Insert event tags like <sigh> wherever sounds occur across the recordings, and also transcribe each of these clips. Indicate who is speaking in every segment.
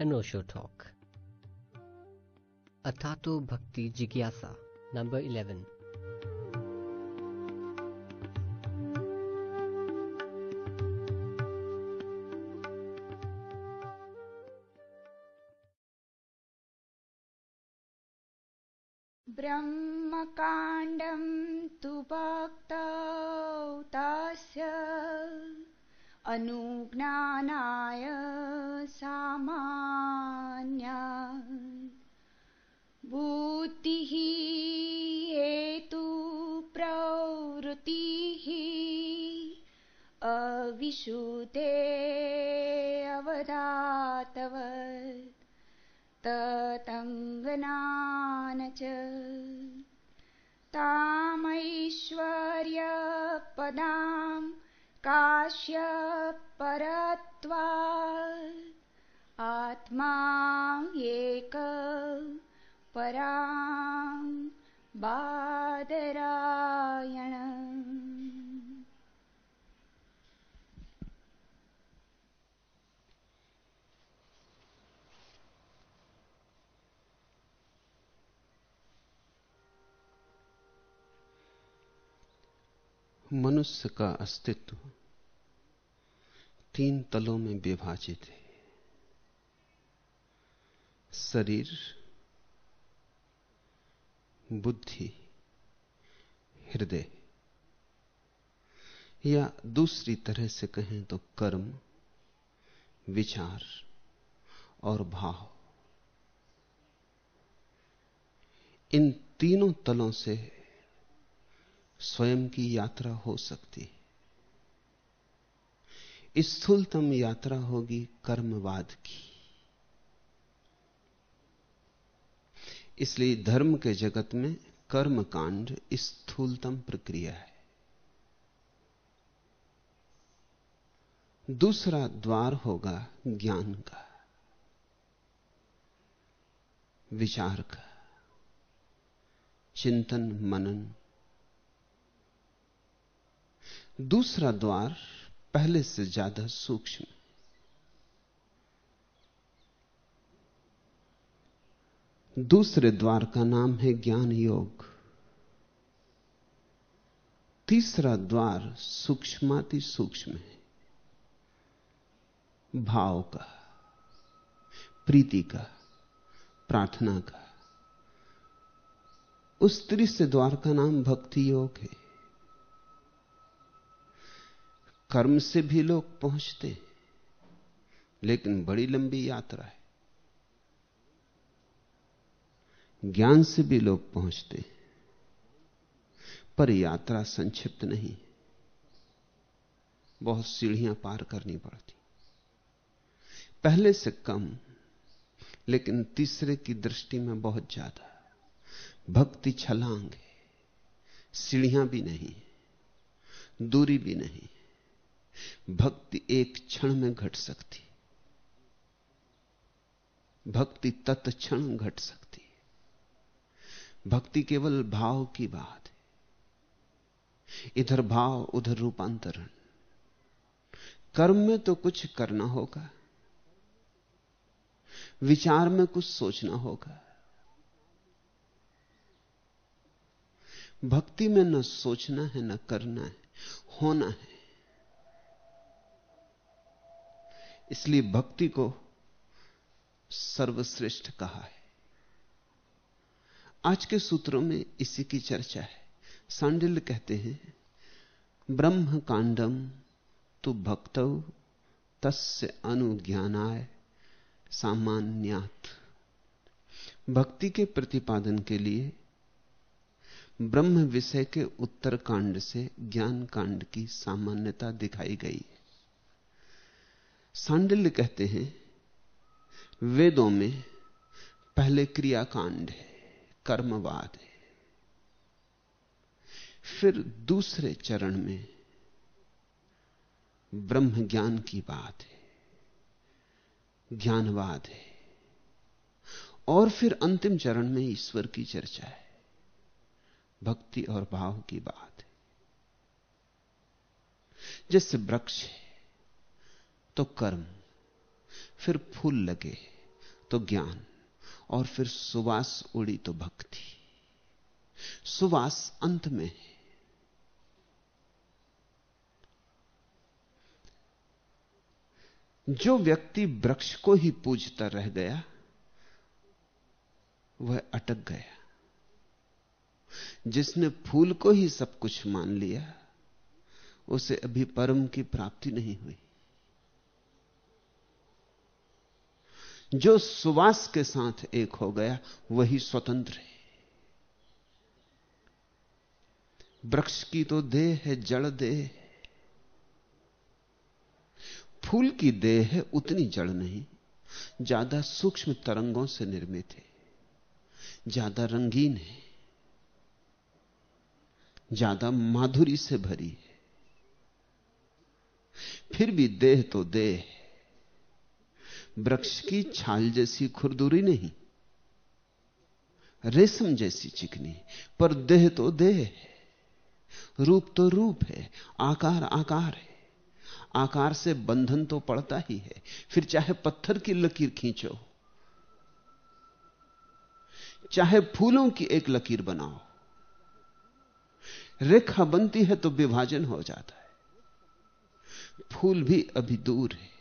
Speaker 1: an Osho talk. Atato Bhakti Jigyasa, number 11.
Speaker 2: मनुष्य का अस्तित्व तीन तलों में विभाजित है। शरीर, बुद्धि, हृदय। या दूसरी तरह से कहें तो कर्म, विचार और भाव। इन तीनों तलों से स्वयं की यात्रा हो सकती है। स्थूलतम यात्रा होगी कर्मवाद की। इसलिए धर्म के जगत में कर्म कांड स्थूलतम प्रक्रिया है। दूसरा द्वार होगा ज्ञान का, विचार का, चिंतन मनन दूसरा द्वार पहले से ज़्यादा सूक्ष्म। दूसरे द्वार का नाम है ज्ञान योग। तीसरा द्वार सूक्ष्माति सूक्ष्म है। भाव का, प्रीति का, प्रार्थना का। उस तीसरे द्वार का नाम भक्ति योग है। कर्म से भी लोग पहुँचते लेकिन बड़ी लंबी यात्रा है। ज्ञान से भी लोग पहुँचते हैं, पर यात्रा संक्षिप्त नहीं बहुत सीढ़ियाँ पार करनी पड़ती। पहले से कम, लेकिन तीसरे की दृष्टि में बहुत ज़्यादा। भक्ति छलांग है, सीढ़ियाँ भी नहीं दूरी भी नहीं भक्ति एक क्षण में घट सकती भक्ति तत्क्षण घट सकती भक्ति केवल भाव की बात है। इधर भाव, उधर रूपांतरण। कर्म में तो कुछ करना होगा। विचार में कुछ सोचना होगा। भक्ति में न सोचना है, न करना है, होना है। इसलिए भक्ति को सर्वश्रेष्ठ कहा है। आज के सूत्रों में इसी की चर्चा है। सांडिल कहते हैं, ब्रह्म कांडम तु भक्तव तस्य अनुज्ञानाय सामान्यात। भक्ति के प्रतिपादन के लिए ब्रह्म विषय के उत्तर कांड से ज्ञान कांड की सामान्यता दिखाई गई है। सांडिल्य कहते हैं, वेदों में पहले क्रियाकांड है, कर्मवाद है। फिर दूसरे चरण में ब्रह्म ज्ञान की बात है, ज्ञानवाद है। और फिर अंतिम चरण में ईश्वर की चर्चा है, भक्ति और भाव की बात है। जैसे वृक्ष है तो कर्म, फिर फूल लगे तो ज्ञान, और फिर सुवास उड़ी तो भक्ति। सुवास अंत में है। जो व्यक्ति वृक्ष को ही पूजता रह गया, वह अटक गया। जिसने फूल को ही सब कुछ मान लिया, उसे अभी परम की प्राप्ति नहीं हुई। जो सुवास के साथ एक हो गया, वही स्वतंत्र है। वृक्ष की तो देह है, जड़ देह फूल की देह है, उतनी जड़ नहीं। ज़्यादा सूक्ष्म तरंगों से निर्मित है। ज़्यादा रंगीन है। ज़्यादा माधुरी से भरी है। फिर भी देह तो देह वृक्ष की छाल जैसी खुरदुरी नहीं, रेशम जैसी चिकनी, पर देह तो देह है, रूप तो रूप है, आकार आकार है। आकार से बंधन तो पड़ता ही है, फिर चाहे पत्थर की लकीर खींचो, चाहे फूलों की एक लकीर बनाओ, रेखा बनती है तो विभाजन हो जाता है, फूल भी अभी दूर है।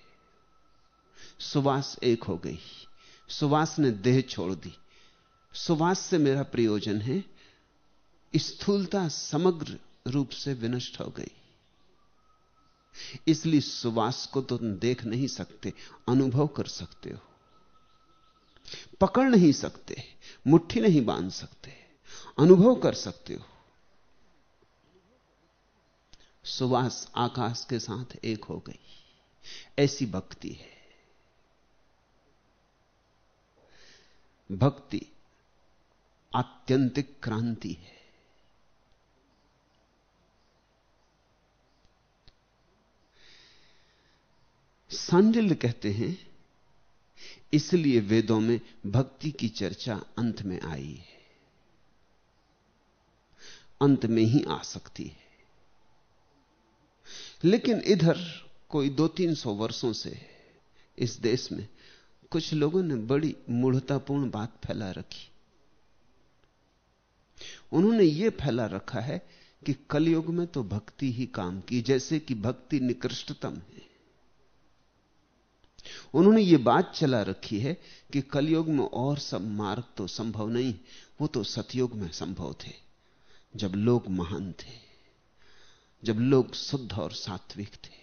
Speaker 2: सुवास एक हो गई। सुवास ने देह छोड़ दी। सुवास से मेरा प्रयोजन है, स्थूलता समग्र रूप से विनष्ट हो गई। इसलिए सुवास को तो तुम देख नहीं सकते, अनुभव कर सकते हो। पकड़ नहीं सकते, मुट्ठी नहीं बाँध सकते, अनुभव कर सकते हो। सुवास आकाश के साथ एक हो गई। ऐसी भक्ति है। भक्ति आत्यंतिक क्रांति है। सांडिल्य कहते हैं, इसलिए वेदों में भक्ति की चर्चा अंत में आई है। अंत में ही आ सकती है। लेकिन इधर कोई दो तीन सौ वर्षों से इस देश में कुछ लोगों ने बड़ी मूढ़तापूर्ण बात फैला रखी। उन्होंने यह फैला रखा है कि कलयुग में तो भक्ति ही काम की, जैसे कि भक्ति निकृष्टतम है। उन्होंने ये बात चला रखी है कि कलयुग में और सब मार्ग तो संभव नहीं, वो तो सतयुग में संभव थे, जब लोग महान थे, जब लोग शुद्ध और सात्विक थे।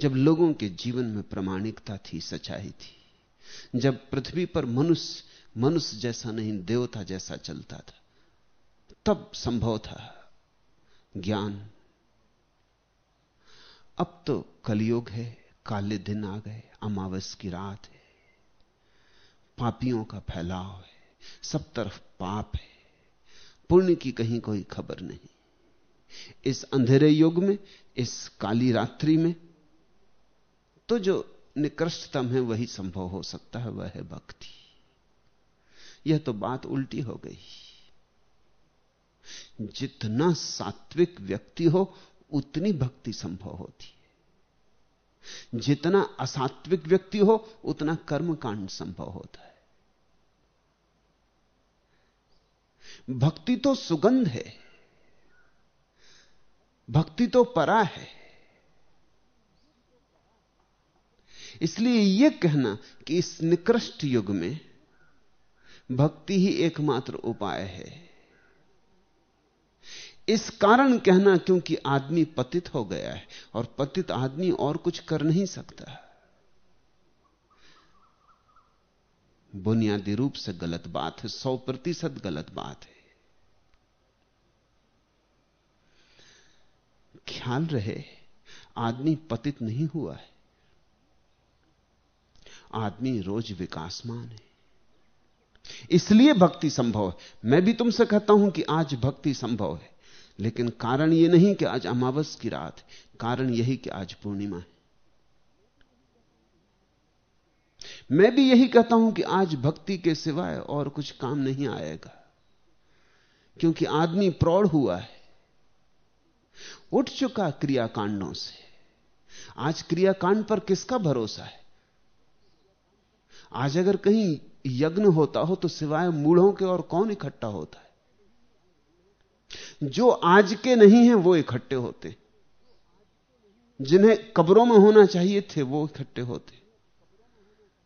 Speaker 2: जब लोगों के जीवन में प्रमाणिकता थी, सच्चाई थी, जब पृथ्वी पर मनुष्य मनुष्य जैसा नहीं, देवता जैसा चलता था, तब संभव था ज्ञान। अब तो कलयुग है, काले दिन आ गए, अमावस की रात है, पापियों का फैलाव है, सब तरफ़ पाप है, पुण्य की कहीं कोई खबर नहीं। इस अंधेरे युग में, इस काली रात्रि में तो जो निकृष्टतम है, वही संभव हो सकता है, वह है भक्ति। यह तो बात उल्टी हो गई। जितना सात्विक व्यक्ति हो, उतनी भक्ति संभव होती है। जितना असात्विक व्यक्ति हो, उतना कर्मकांड संभव होता है। भक्ति तो सुगंध है। भक्ति तो परा है। इसलिए यह कहना कि इस निकृष्ट युग में भक्ति ही एकमात्र उपाय है। इस कारण कहना क्योंकि आदमी पतित हो गया है और पतित आदमी और कुछ कर नहीं सकता। बुनियादी रूप से गलत बात है, सौ प्रतिशत गलत बात है। ख्याल रहे, आदमी पतित नहीं हुआ है। आदमी रोज विकासमान है। इसलिए भक्ति संभव है। मैं भी तुमसे कहता हूँ कि आज भक्ति संभव है, लेकिन कारण यह नहीं कि आज अमावस की रात है। कारण यही कि आज पूर्णिमा है। मैं भी यही कहता हूँ कि आज भक्ति के सिवाय और कुछ काम नहीं आएगा, क्योंकि आदमी प्रौढ़ हुआ है। उठ चुका क्रियाकांडों से। आज क्रियाकांड पर किसका भरोसा है? आज अगर कहीं यज्ञ होता हो तो सिवाय मूढ़ों के और कौन इकट्ठा होता है? जो आज के नहीं हैं, वो इकट्ठे होते। जिन्हें कब्रों में होना चाहिए थे, वो इकट्ठे होते।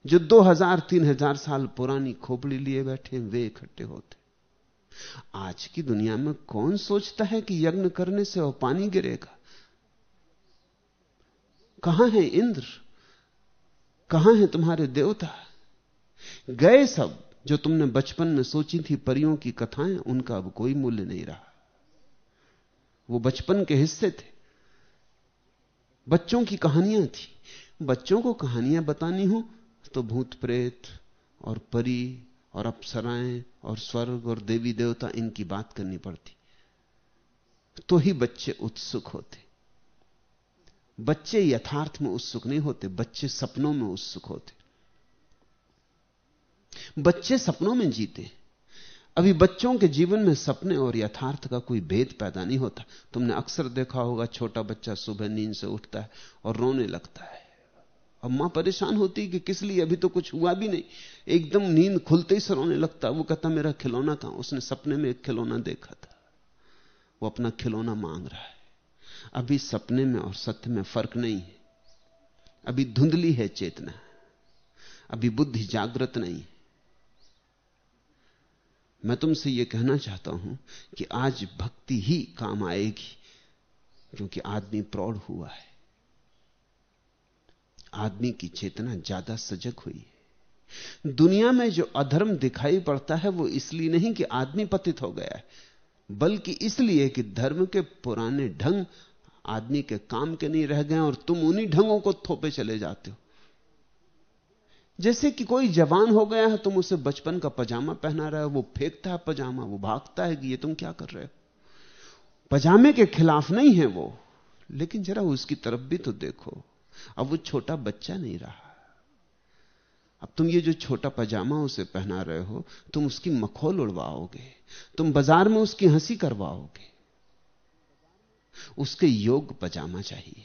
Speaker 2: जो दो हज़ार, तीन हज़ार साल पुरानी खोपड़ी लिए बैठे वे इकट्ठे होते। आज की दुनिया में कौन सोचता है कि यज्ञ करने से और पानी गिरेगा? कहाँ है इंद्र? कहाँ है तुम्हारे देवता? गए सब, जो तुमने बचपन में सोची थी परियों की कथाएँ, उनका अब कोई मूल्य नहीं रहा। वो बचपन के हिस्से थे। बच्चों की कहानियाँ थी। बच्चों को कहानियाँ बतानी हो तो भूत प्रेत और परी और अप्सराएँ और स्वर्ग और देवी देवता, इनकी बात करनी पड़ती। तो ही बच्चे उत्सुक होते। बच्चे यथार्थ में उत्सुक नहीं होते, बच्चे सपनों में उत्सुक होते। बच्चे सपनों में जीते। अभी बच्चों के जीवन में सपने और यथार्थ का कोई भेद पैदा नहीं होता। तुमने अक्सर देखा होगा, छोटा बच्चा सुबह नींद से उठता है और रोने लगता है। और माँ परेशान होती कि किस लिए? अभी तो कुछ हुआ भी नहीं। एकदम नींद खुलते ही से रोने लगता वो कहता, मेरा खिलौना कहाँ? उसने सपने में एक खिलौना देखा था। वो अपना खिलौना मांग रहा है। अभी सपने में और सत्य में फ़र्क नहीं है। अभी धुंधली है चेतना। अभी बुद्धि जागृत नहीं मैं तुमसे यह कहना चाहता हूँ कि आज भक्ति ही काम आएगी, क्योंकि आदमी प्रौढ़ हुआ है। आदमी की चेतना ज़्यादा सजग हुई है। दुनिया में जो अधर्म दिखाई पड़ता है, वो इसलिए नहीं कि आदमी पतित हो गया है, बल्कि इसलिए कि धर्म के पुराने ढंग आदमी के काम के नहीं रह गए और तुम उन्हीं ढंगों को थोपे चले जाते हो। जैसे कि कोई जवान हो गया है, तुम उसे बचपन का पजामा पहना रहे हो, वो फेंकता है पजामा, वो भागता है कि ये तुम क्या कर रहे हो? पजामे के खिलाफ नहीं है वो, लेकिन जरा उसकी तरफ़ भी तो देखो। अब वो छोटा बच्चा नहीं रहा। अब तुम ये जो छोटा पजामा उसे पहना रहे हो, तुम उसकी मखौल उड़वाओगे, तुम बाज़ार में उसकी हँसी करवाओगे। उसके योग पजामा चाहिए।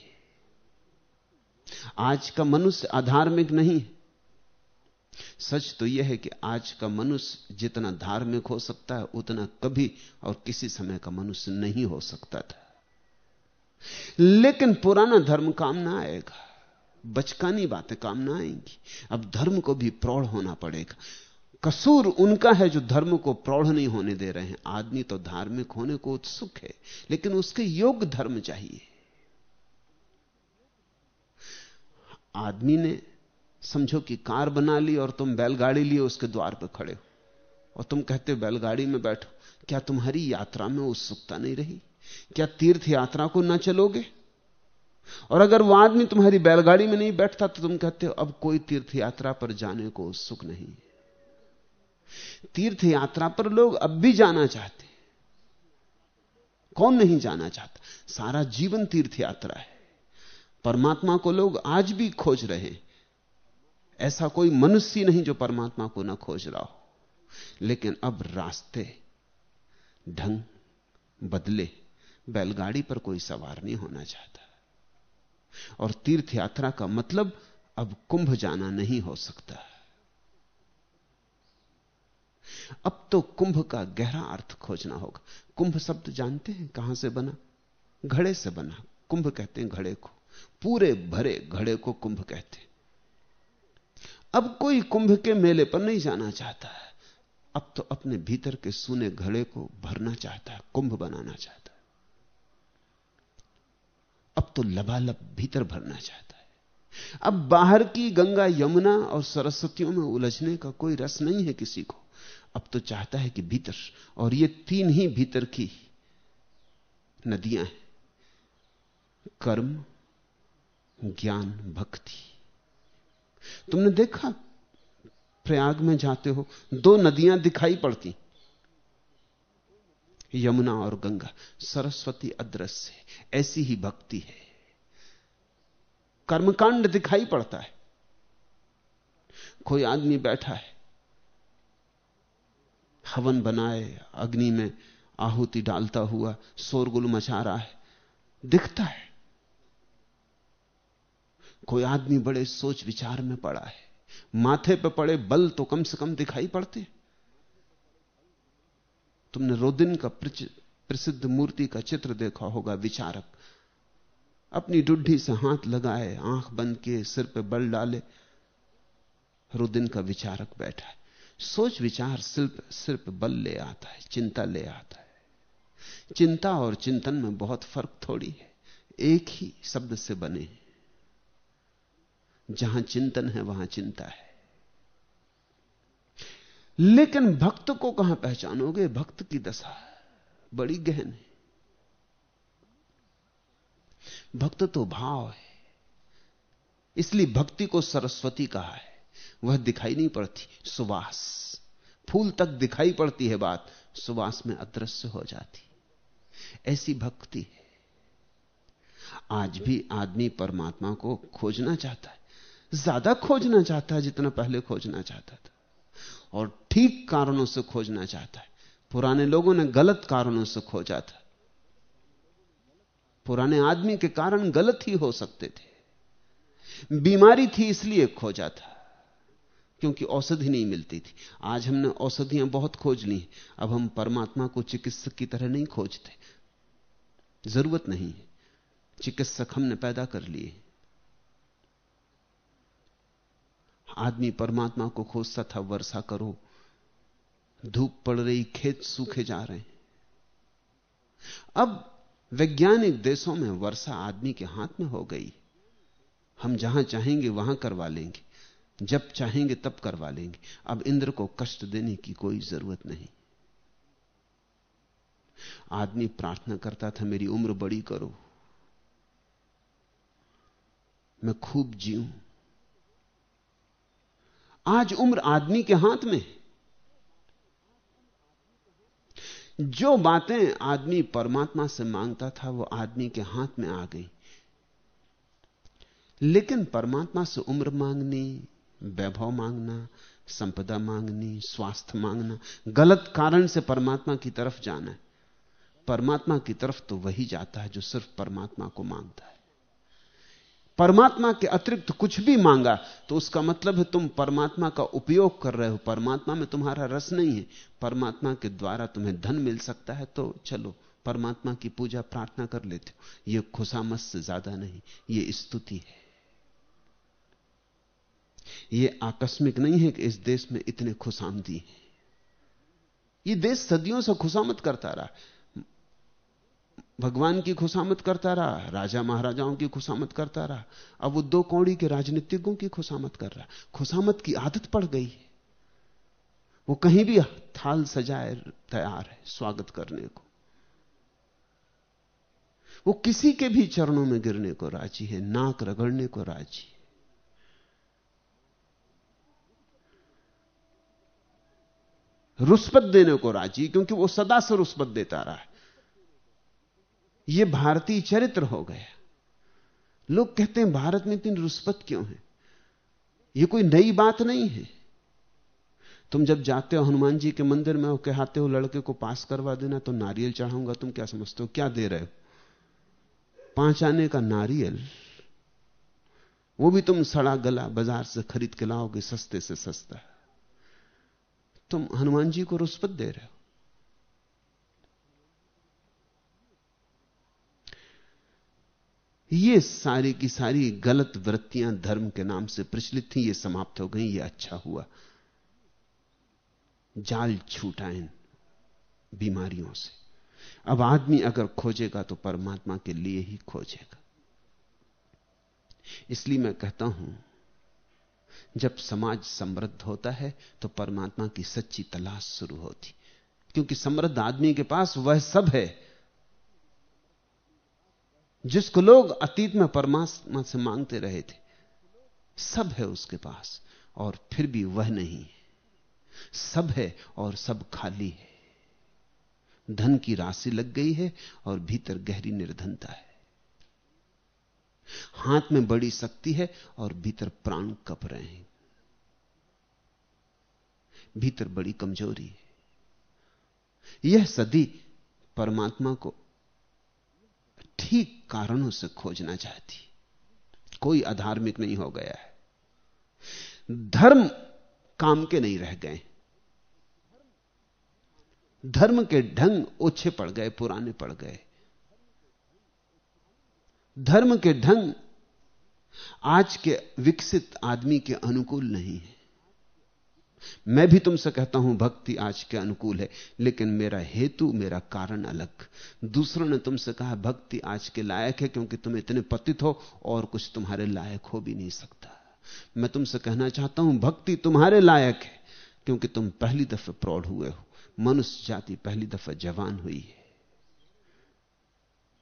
Speaker 2: आज का मनुष्य आधार्मिक नहीं सच तो यह है कि आज का मनुष्य जितना धार्मिक हो सकता है, उतना कभी और किसी समय का मनुष्य नहीं हो सकता था। लेकिन पुराना धर्म काम ना आएगा, बचकानी बातें काम ना आएँगी। अब धर्म को भी प्रौढ़ होना पड़ेगा। कसूर उनका है जो धर्म को प्रौढ़ नहीं होने दे रहे हैं। आदमी तो धार्मिक होने को उत्सुक है, लेकिन उसके योग्य धर्म चाहिए। आदमी ने समझो कि कार बना ली और तुम बैलगाड़ी लिए उसके द्वार पर खड़े हो। और तुम कहते हो, बैलगाड़ी में बैठो। क्या तुम्हारी यात्रा में उत्सुकता नहीं रही? क्या तीर्थ यात्रा को ना चलोगे? और अगर वह आदमी तुम्हारी बैलगाड़ी में नहीं बैठता तो तुम कहते हो, अब कोई तीर्थ यात्रा पर जाने को उत्सुक नहीं तीर्थ यात्रा पर लोग अब भी जाना चाहते कौन नहीं जाना चाहता? सारा जीवन तीर्थ यात्रा है। परमात्मा को लोग आज भी खोज रहे ऐसा कोई मनुष्य नहीं जो परमात्मा को ना खोज रहा हो। लेकिन अब रास्ते, ढंग बदले, बैलगाड़ी पर कोई सवार नहीं होना चाहता। और तीर्थ यात्रा का मतलब अब कुंभ जाना नहीं हो सकता। अब तो कुंभ का गहरा अर्थ खोजना होगा। कुंभ शब्द जानते हैं कहाँ से बना? घड़े से बना। कुंभ कहते हैं घड़े को। पूरे भरे घड़े को कुंभ कहते हैं। अब कोई कुंभ के मेले पर नहीं जाना चाहता है। अब तो अपने भीतर के सुने घड़े को भरना चाहता है, कुंभ बनाना चाहता है। अब तो लबालब भीतर भरना चाहता है। अब बाहर की गंगा यमुना और सरस्वतियों में उलझने का कोई रस नहीं है किसी को। अब तो चाहता है कि भीतर, और ये तीन ही भीतर की नदियाँ हैं। कर्म, ज्ञान, भक्ति। तुमने देखा? प्रयाग में जाते हो, दो नदियाँ दिखाई पड़ती। यमुना और गंगा, सरस्वती अदृश्य ऐसी ही भक्ति है। कर्मकांड दिखाई पड़ता है। कोई आदमी बैठा है, हवन बनाए, अग्नि में आहुति डालता हुआ, शोरगुल मचा रहा है, दिखता है। कोई आदमी बड़े सोच विचार में पड़ा है। माथे पे पड़े बल तो कम से कम दिखाई पड़ते। तुमने रोदिन का प्रसिद्ध मूर्ति का चित्र देखा होगा, विचारक। अपनी डुड्ढी से हाथ लगाए, आँख बंद किए, सिर पे बल डाले। रुदिन का विचारक बैठा है। सोच विचार सिर्फ़ सिर्फ़ बल ले आता है, चिंता ले आता है। चिंता और चिंतन में बहुत फ़र्क थोड़ी है। एक ही शब्द से बने हैं। जहाँ चिंतन है वहाँ चिंता है। लेकिन भक्त को कहाँ पहचानोगे? भक्त की दशा बड़ी गहन है। भक्त तो भाव है, इसलिए भक्ति को सरस्वती कहा है। वह दिखाई नहीं पड़ती, सुवास। फूल तक दिखाई पड़ती है बात, सुवास में अदृश्य हो जाती। ऐसी भक्ति है। आज भी आदमी परमात्मा को खोजना चाहता है। ज़्यादा खोजना चाहता है जितना पहले खोजना चाहता था। और ठीक कारणों से खोजना चाहता है। पुराने लोगों ने गलत कारणों से खोजा था। पुराने आदमी के कारण गलत ही हो सकते थे। बीमारी थी इसलिए खोजा था, क्योंकि औषधि नहीं मिलती थी। आज हमने औषधियाँ बहुत खोज ली अब हम परमात्मा को चिकित्सक की तरह नहीं खोजते। ज़रूरत नहीं है। चिकित्सक हमने पैदा कर लिए आदमी परमात्मा को खोजता था, वर्षा करो। धूप पड़ रही, खेत सूखे जा रहे हैं। अब वैज्ञानिक देशों में वर्षा आदमी के हाथ में हो गई। हम जहाँ चाहेंगे, वहाँ करवा लेंगे। जब चाहेंगे, तब करवा लेंगे। अब इंद्र को कष्ट देने की कोई ज़रूरत नहीं। आदमी प्रार्थना करता था, मेरी उम्र बड़ी करो। मैं खूब जीऊं। आज उम्र आदमी के हाथ में जो बातें आदमी परमात्मा से माँगता था, वो आदमी के हाथ में आ गई। लेकिन परमात्मा से उम्र मांगनी, वैभव मांगना, संपदा मांगनी, स्वास्थ्य मांगना, गलत कारण से परमात्मा की तरफ़ जाना है। परमात्मा की तरफ़ तो वही जाता है जो सिर्फ़ परमात्मा को माँगता है। परमात्मा के अतिरिक्त कुछ भी मांगा तो उसका मतलब है तुम परमात्मा का उपयोग कर रहे हो। परमात्मा में तुम्हारा रस नहीं है। परमात्मा के द्वारा तुम्हें धन मिल सकता है तो चलो, परमात्मा की पूजा प्रार्थना कर लेते हो। यह खुशामत से ज़्यादा नहीं यह स्तुति है। यह आकस्मिक नहीं है कि इस देश में इतने खुशामदी हैं। यह देश सदियों से खुशामत करता रहा। भगवान की खुशामत करता रहा, राजा महाराजाओं की खुशामत करता रहा, अब वो दो कौड़ी के राजनीतिकों की खुशामत कर रहा। खुशामत की आदत पड़ गई है। वो कहीं भी थाल सजाए तैयार है स्वागत करने को। वो किसी के भी चरणों में गिरने को राज़ी है, नाक रगड़ने को राज़ी रुस्पत देने को राज़ी क्योंकि वो सदा से रुस्पत देता रहा है। यह भारतीय चरित्र हो गया। लोग कहते हैं, भारत में इतनी रुस्पत क्यों है? यह कोई नई बात नहीं है। तुम जब जाते हो हनुमान जी के मंदिर में हो कहते हो, लड़के को पास करवा देना तो नारियल चढ़ाऊँगा। तुम क्या समझते हो? क्या दे रहे हो? पाँच आने का नारियल, वो भी तुम सड़ा गला बाज़ार से खरीद के लाओगे, सस्ते से सस्ता। तुम हनुमान जी को रुस्पत दे रहे हो। ये सारी की सारी गलत वृत्तियाँ धर्म के नाम से प्रचलित थी, ये समाप्त हो गई, ये अच्छा हुआ। जाल छूटा इन बीमारियों से। अब आदमी अगर खोजेगा तो परमात्मा के लिए ही खोजेगा। इसलिए मैं कहता हूँ, जब समाज समृद्ध होता है तो परमात्मा की सच्ची तलाश शुरू होती। क्योंकि समृद्ध आदमी के पास वह सब है जिसको लोग अतीत में परमात्मा से मांगते रहे थे, सब है उसके पास, और फिर भी वह नहीं सब है और सब खाली है। धन की राशि लग गई है और भीतर गहरी निर्धनता है। हाथ में बड़ी शक्ति है और भीतर प्राण कप रहे हैं। भीतर बड़ी कमज़ोरी है। यह सदी परमात्मा को ठीक कारणों से खोजना चाहती। कोई अधार्मिक नहीं हो गया है। धर्म काम के नहीं रह गए। धर्म के ढंग ओछे पड़ गए, पुराने पड़ गए। धर्म के ढंग आज के विकसित आदमी के अनुकूल नहीं है। मैं भी तुमसे कहता हूँ, भक्ति आज के अनुकूल है, लेकिन मेरा हेतु, मेरा कारण अलग। दूसरों ने तुमसे कहा, भक्ति आज के लायक है क्योंकि तुम इतने पतित हो और कुछ तुम्हारे लायक हो भी नहीं सकता। मैं तुमसे कहना चाहता हूँ, भक्ति तुम्हारे लायक है क्योंकि तुम पहली दफे प्रौढ़ हुए हो। मनुष्य जाति पहली दफ़ा जवान हुई है।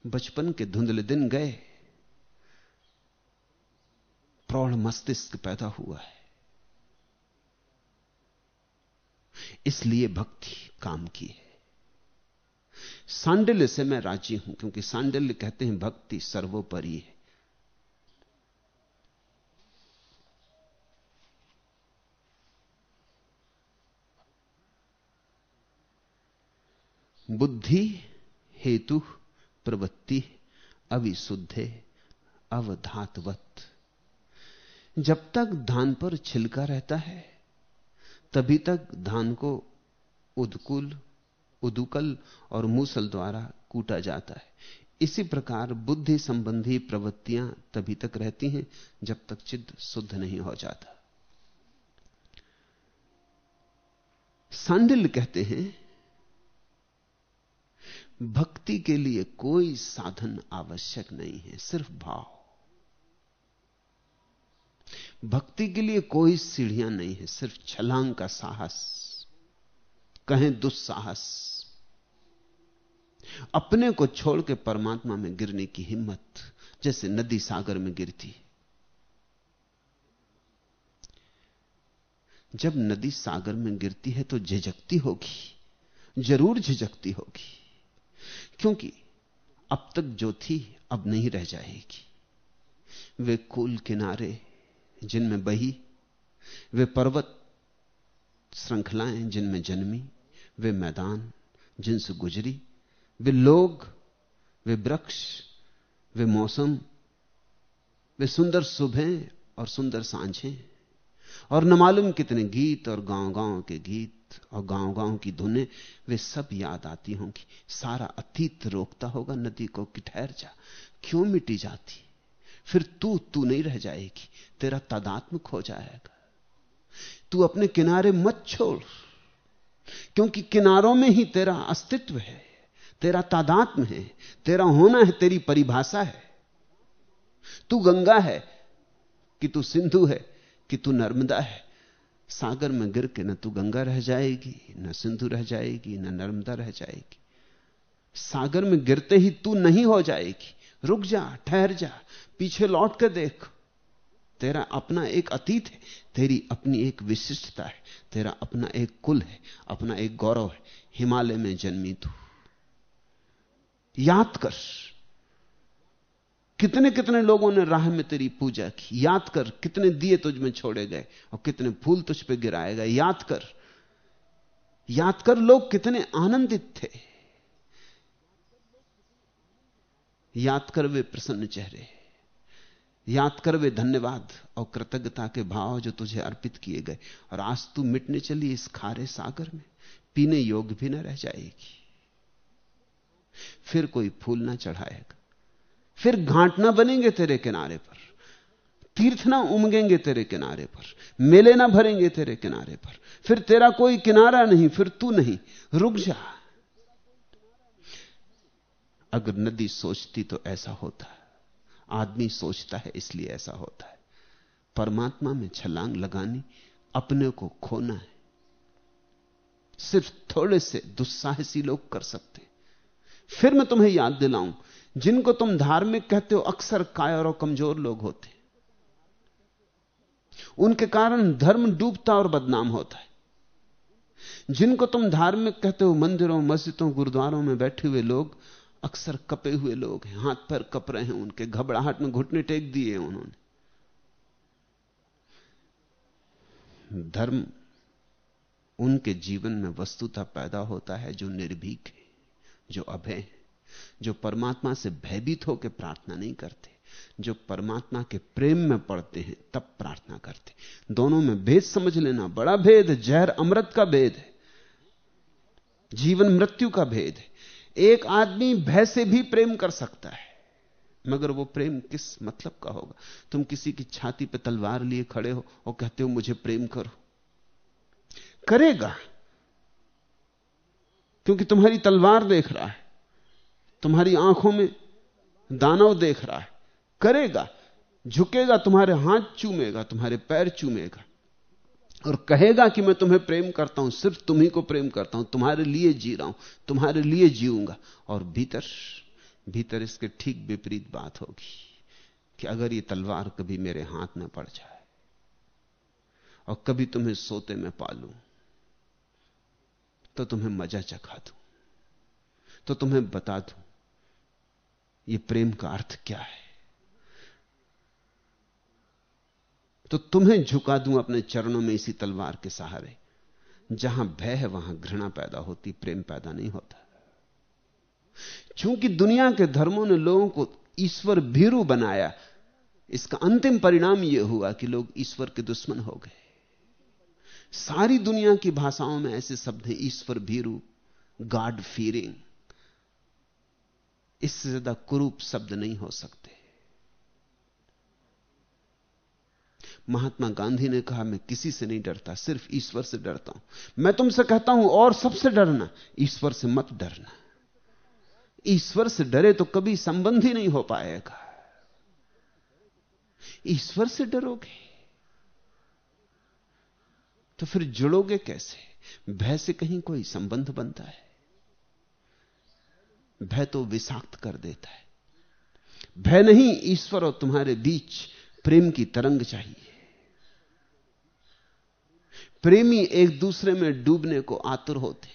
Speaker 2: बचपन के धुंधले दिन गए, प्रौढ़ मस्तिष्क पैदा हुआ है। इसलिए भक्ति काम की है। सांडिल्य से मैं राज़ी हूँ, क्योंकि सांडिल्य कहते हैं भक्ति सर्वोपरि है। बुद्धि हेतु प्रवृत्ति अविशुद्धे अवधातवत। जब तक धान पर छिलका रहता है तभी तक धान को उदकुल, उदुकल और मूसल द्वारा कूटा जाता है। इसी प्रकार बुद्धि संबंधी प्रवृत्तियाँ तभी तक रहती हैं जब तक चित्त शुद्ध नहीं हो जाता। सांडिल कहते हैं, भक्ति के लिए कोई साधन आवश्यक नहीं है, सिर्फ़ भाव। भक्ति के लिए कोई सीढ़ियाँ नहीं है, सिर्फ़ छलांग का साहस, कहें दुस्साहस। अपने को छोड़ के परमात्मा में गिरने की हिम्मत, जैसे नदी सागर में गिरती जब नदी सागर में गिरती है तो झिझकती होगी, ज़रूर झिझकती होगी, क्योंकि अब तक जो थी अब नहीं रह जाएगी। वे कुल किनारे जिनमें बही, वे पर्वत श्रृंखलाएँ जिनमें जन्मी, वे मैदान जिनसे गुजरी, वे लोग, वे वृक्ष, वे मौसम, वे सुंदर सुबह और सुंदर सांझें। और न मालूम कितने गीत और गाँव गाँव के गीत और गाँव गाँव की धुने, वे सब याद आती होंगी। सारा अतीत रोकता होगा, नदी को कि ठहर जा, क्यों मिटी जाती? फिर तू तू नहीं रह जाएगी। तेरा तदात्मक हो जाएगा। तू अपने किनारे मत छोड़, क्योंकि किनारों में ही तेरा अस्तित्व है, तेरा तादात्म है, तेरा होना है, तेरी परिभाषा है। तू गंगा है कि तू सिंधु है, कि तू नर्मदा है। सागर में गिर के न तू गंगा रह जाएगी, न सिंधु रह जाएगी, न नर्मदा रह जाएगी। सागर में गिरते ही तू नहीं हो जाएगी। रुक जा, ठहर जा, पीछे लौट कर देख। तेरा अपना एक अतीत है, तेरी अपनी एक विशिष्टता है, तेरा अपना एक कुल है, अपना एक गौरव है, हिमालय में जन्मी तू। याद कर, कितने कितने लोगों ने राह में तेरी पूजा की, याद कर कितने दिए तुझ में छोड़े गए और कितने फूल तुझ पे गिराए गए, याद कर। याद कर लोग कितने आनंदित थे। याद कर वे प्रसन्न चेहरे, याद कर वे धन्यवाद और कृतज्ञता के भाव जो तुझे अर्पित किए गए। और आज तू मिटने चली इस खारे सागर में, पीने योग्य भी न रह जाएगी। फिर कोई फूल ना चढ़ाएगा, फिर घाट ना बनेंगे तेरे किनारे पर, तीर्थ ना उमगेंगे तेरे किनारे पर, मेले ना भरेंगे तेरे किनारे पर, फिर तेरा कोई किनारा नहीं, फिर तू नहीं, रुक जा। अगर नदी सोचती तो ऐसा होता है। आदमी सोचता है, इसलिए ऐसा होता है। परमात्मा में छलांग लगानी अपने को खोना है। सिर्फ़ थोड़े से दुस्साहसी लोग कर सकते फिर मैं तुम्हें याद दिलाऊं, जिनको तुम धार्मिक कहते हो, अक्सर कायर और कमज़ोर लोग होते उनके कारण धर्म डूबता और बदनाम होता है। जिनको तुम धार्मिक कहते हो, मंदिरों, मस्जिदों, गुरुद्वारों में बैठे हुए लोग अक्सर कपे हुए लोग हैं, हाथ पर कप रहे हैं उनके, घबराहट में घुटने टेक दिए उन्होंने। धर्म उनके जीवन में वस्तुता पैदा होता है जो निर्भीक है, जो अभय है, जो परमात्मा से भयभीत होकर प्रार्थना नहीं करते, जो परमात्मा के प्रेम में पड़ते हैं, तब प्रार्थना करते दोनों में भेद समझ लेना बड़ा भेद जहर अमृत का भेद है, जीवन मृत्यु का भेद है। एक आदमी भय से भी प्रेम कर सकता है, मगर वो प्रेम किस मतलब का होगा? तुम किसी की छाती पे तलवार लिए खड़े हो और कहते हो, मुझे प्रेम करो। करेगा, क्योंकि तुम्हारी तलवार देख रहा है, तुम्हारी आँखों में दानव देख रहा है। करेगा, झुकेगा, तुम्हारे हाथ चूमेगा, तुम्हारे पैर चूमेगा। और कहेगा कि मैं तुम्हें प्रेम करता हूँ, सिर्फ़ तुम्ही को प्रेम करता हूँ, तुम्हारे लिए जी रहा हूँ, तुम्हारे लिए जीऊँगा। और भीतर भीतर इसके ठीक विपरीत बात होगी कि अगर ये तलवार कभी मेरे हाथ में पड़ जाए और कभी तुम्हें सोते में पालू तो तुम्हें मज़ा चखा दू तो तुम्हें बता दू, ये प्रेम का अर्थ क्या है? तो तुम्हें झुका दूँ अपने चरणों में इसी तलवार के सहारे। जहाँ भय है, वहाँ घृणा पैदा होती, प्रेम पैदा नहीं होता। क्योंकि दुनिया के धर्मों ने लोगों को ईश्वर भीरु बनाया, इसका अंतिम परिणाम यह हुआ कि लोग ईश्वर के दुश्मन हो गए। सारी दुनिया की भाषाओं में ऐसे शब्द हैं, ईश्वर भीरु गॉड फीरिंग इससे ज़्यादा कुरूप शब्द नहीं हो सकते। महात्मा गांधी ने कहा, मैं किसी से नहीं डरता, सिर्फ़ ईश्वर से डरता हूँ। मैं तुमसे कहता हूँ, और सबसे डरना, ईश्वर से मत डरना। ईश्वर से डरे तो कभी संबंध ही नहीं हो पाएगा। ईश्वर से डरोगे? तो फिर जुड़ोगे कैसे? भय से कहीं कोई संबंध बनता है? भय तो विषाक्त कर देता है। भय नहीं, ईश्वर और तुम्हारे बीच प्रेम की तरंग चाहिए। प्रेमी एक दूसरे में डूबने को आतुर होते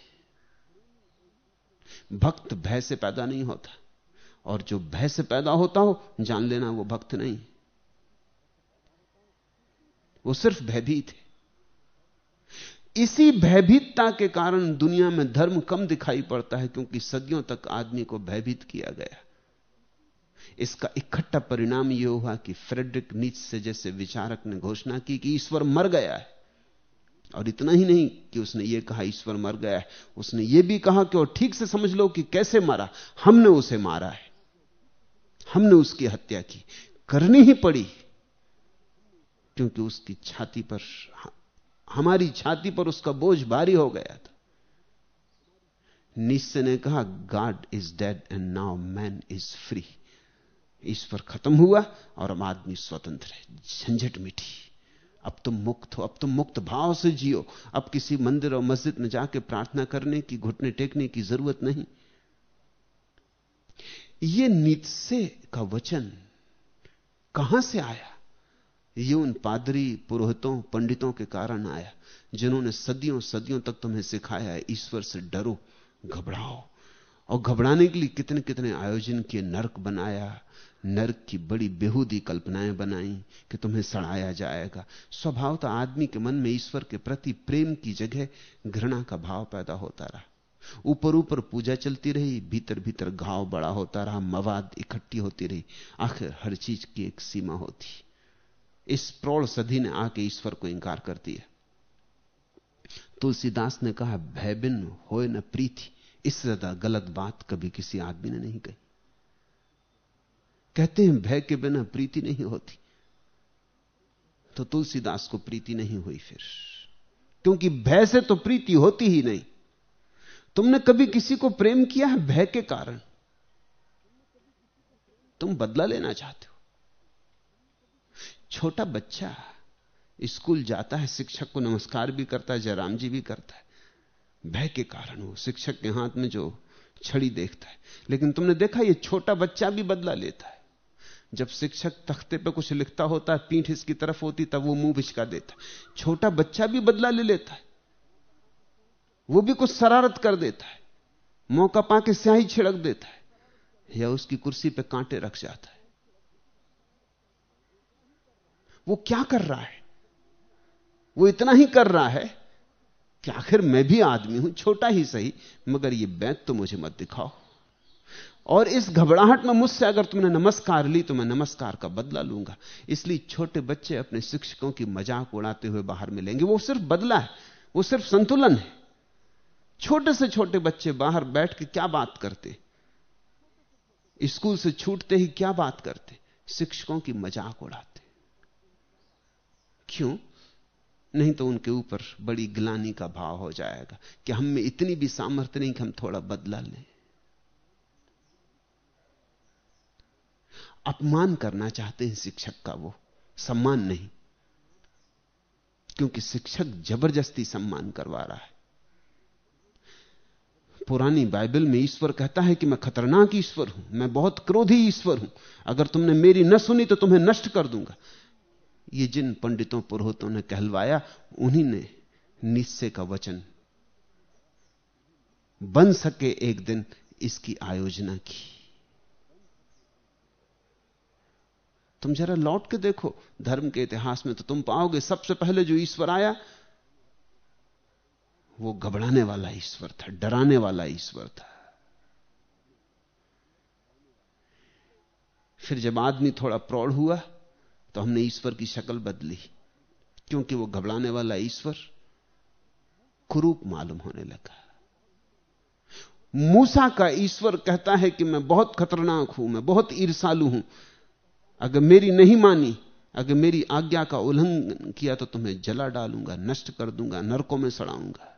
Speaker 2: भक्त भय से पैदा नहीं होता। और जो भय से पैदा होता हो, जान लेना वो भक्त नहीं। वो सिर्फ़ भयभीत है। इसी भयभीतता के कारण दुनिया में धर्म कम दिखाई पड़ता है, क्योंकि सदियों तक आदमी को भयभीत किया गया। इसका इकट्ठा परिणाम यह हुआ कि फ्रेडरिक नीच से जैसे विचारक ने घोषणा की कि ईश्वर मर गया है। और इतना ही नहीं कि उसने यह कहा, ईश्वर मर गया है। उसने यह भी कहा कि और ठीक से समझ लो कि कैसे मारा। हमने उसे मारा है। हमने उसकी हत्या की। करनी ही पड़ी। क्योंकि उसकी छाती पर हमारी छाती पर उसका बोझ भारी हो गया था। निश्चय ने कहा God is dead and now man is free ईश्वर खत्म हुआ और अब आदमी स्वतंत्र है। झंझट मिठी अब तुम मुक्त हो, अब तुम मुक्त भाव से जियो। अब किसी मंदिर और मस्जिद में जाके प्रार्थना करने की, घुटने टेकने की ज़रूरत नहीं। यह नीतसे का वचन कहाँ से आया? ये उन पादरी पुरोहितों, पंडितों के कारण आया, जिन्होंने सदियों सदियों तक तुम्हें सिखाया है ईश्वर से डरो, घबराओ। और घबराने के लिए कितने कितने आयोजन किए, नरक बनाया नरक की बड़ी बेहूदी कल्पनाएँ बनाई कि तुम्हें सड़ाया जाएगा। स्वभाव तो आदमी के मन में ईश्वर के प्रति प्रेम की जगह घृणा का भाव पैदा होता रहा। ऊपर ऊपर पूजा चलती रही, भीतर भीतर घाव बड़ा होता रहा, मवाद इकट्ठी होती रही, आखिर हर चीज़ की एक सीमा होती। इस प्रौढ़ सदी ने आके ईश्वर को इंकार कर दिया। तुलसीदास ने कहा भयबिन होए न प्रीति इससे ज़्यादा गलत बात कभी किसी आदमी ने नहीं कही। कहते हैं, भय के बिना प्रीति नहीं होती। तो तुलसीदास को प्रीति नहीं हुई फिर। क्योंकि भय से तो प्रीति होती ही नहीं। तुमने कभी किसी को प्रेम किया है भय के कारण? तुम बदला लेना चाहते हो। छोटा बच्चा स्कूल जाता है, शिक्षक को नमस्कार भी करता है, जयराम जी भी करता है। भय के कारण वो शिक्षक के हाथ में जो छड़ी देखता है। लेकिन तुमने देखा, ये छोटा बच्चा भी बदला लेता है। जब शिक्षक तख्ते पे कुछ लिखता होता है, पीठ इसकी तरफ़ होती, तब वो मुँह बिचका देता छोटा बच्चा भी बदला ले लेता है। वो भी कुछ शरारत कर देता है। मौका पाके स्याही छिड़क देता है। या उसकी कुर्सी पे कांटे रख जाता है। वो क्या कर रहा है? वो इतना ही कर रहा है कि आखिर मैं भी आदमी हूँ, छोटा ही सही, मगर ये बैत तो मुझे मत दिखाओ। और इस घबराहट में मुझसे अगर तुमने नमस्कार ली तो मैं नमस्कार का बदला लूँगा। इसलिए छोटे बच्चे अपने शिक्षकों की मज़ाक उड़ाते हुए बाहर मिलेंगे। वो सिर्फ़ बदला है, वो सिर्फ़ संतुलन है। छोटे से छोटे बच्चे बाहर बैठ के क्या बात करते? स्कूल से छूटते ही क्या बात करते? शिक्षकों की मज़ाक उड़ाते। क्यों? नहीं तो उनके ऊपर बड़ी ग्लानी का भाव हो जाएगा कि हम में इतनी भी सामर्थ्य नहीं कि हम थोड़ा बदला लें। अपमान करना चाहते हैं शिक्षक का वो, सम्मान नहीं। क्योंकि शिक्षक ज़बरदस्ती सम्मान करवा रहा है। पुरानी बाइबल में ईश्वर कहता है कि मैं खतरनाक ईश्वर हूँ, मैं बहुत क्रोधी ईश्वर हूँ। अगर तुमने मेरी न सुनी तो तुम्हें नष्ट कर दूँगा। ये जिन पंडितों पुरोहितों ने कहलवाया, उन्हीं ने निश्चय का वचन, बन सके एक दिन इसकी आयोजना की। तुम जरा लौट के देखो, धर्म के इतिहास में तो तुम पाओगे सबसे पहले जो ईश्वर आया, वो घबराने वाला ईश्वर था, डराने वाला ईश्वर था। फिर जब आदमी थोड़ा प्रौढ़ हुआ तो हमने ईश्वर की शक्ल बदली, क्योंकि वो घबराने वाला ईश्वर कुरूप मालूम होने लगा। मूसा का ईश्वर कहता है कि मैं बहुत खतरनाक हूँ, मैं बहुत ईर्षालु हूँ अगर मेरी नहीं मानी, अगर मेरी आज्ञा का उल्लंघन किया तो तुम्हें जला डालूँगा, नष्ट कर दूँगा, नरकों में सड़ाऊँगा।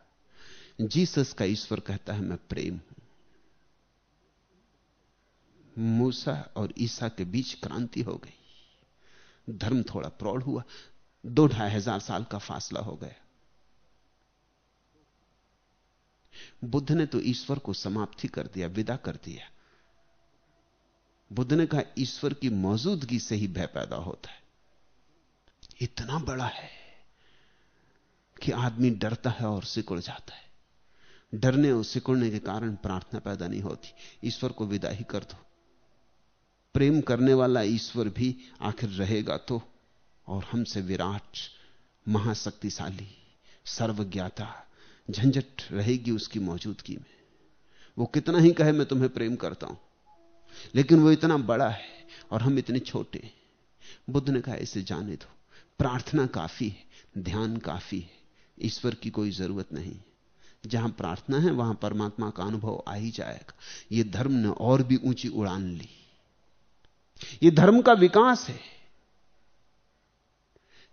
Speaker 2: जीसस का ईश्वर कहता है, मैं प्रेम हूँ। मूसा और ईसा के बीच क्रांति हो गई। धर्म थोड़ा प्रौढ़ हुआ। दो ढाई हज़ार साल का फासला हो गया। बुद्ध ने तो ईश्वर को समाप्ति कर दिया, विदा कर दिया। बुद्ध ने कहा, ईश्वर की मौजूदगी से ही भय पैदा होता है। इतना बड़ा है कि आदमी डरता है और सिकुड़ जाता है। डरने और सिकुड़ने के कारण प्रार्थना पैदा नहीं होती। ईश्वर को विदा ही कर दो। प्रेम करने वाला ईश्वर भी आखिर रहेगा तो और हमसे विराट, महाशक्तिशाली, सर्वज्ञाता, झंझट रहेगी उसकी मौजूदगी में। वो कितना ही कहे, मैं तुम्हें प्रेम करता हूँ। लेकिन वो इतना बड़ा है और हम इतने छोटे बुद्ध ने कहा, इसे जाने दो। प्रार्थना काफ़ी है, ध्यान काफ़ी है। ईश्वर की कोई ज़रूरत नहीं जहाँ प्रार्थना है, वहाँ परमात्मा का अनुभव आ ही जाएगा। यह धर्म ने और भी ऊँची उड़ान ली। यह धर्म का विकास है।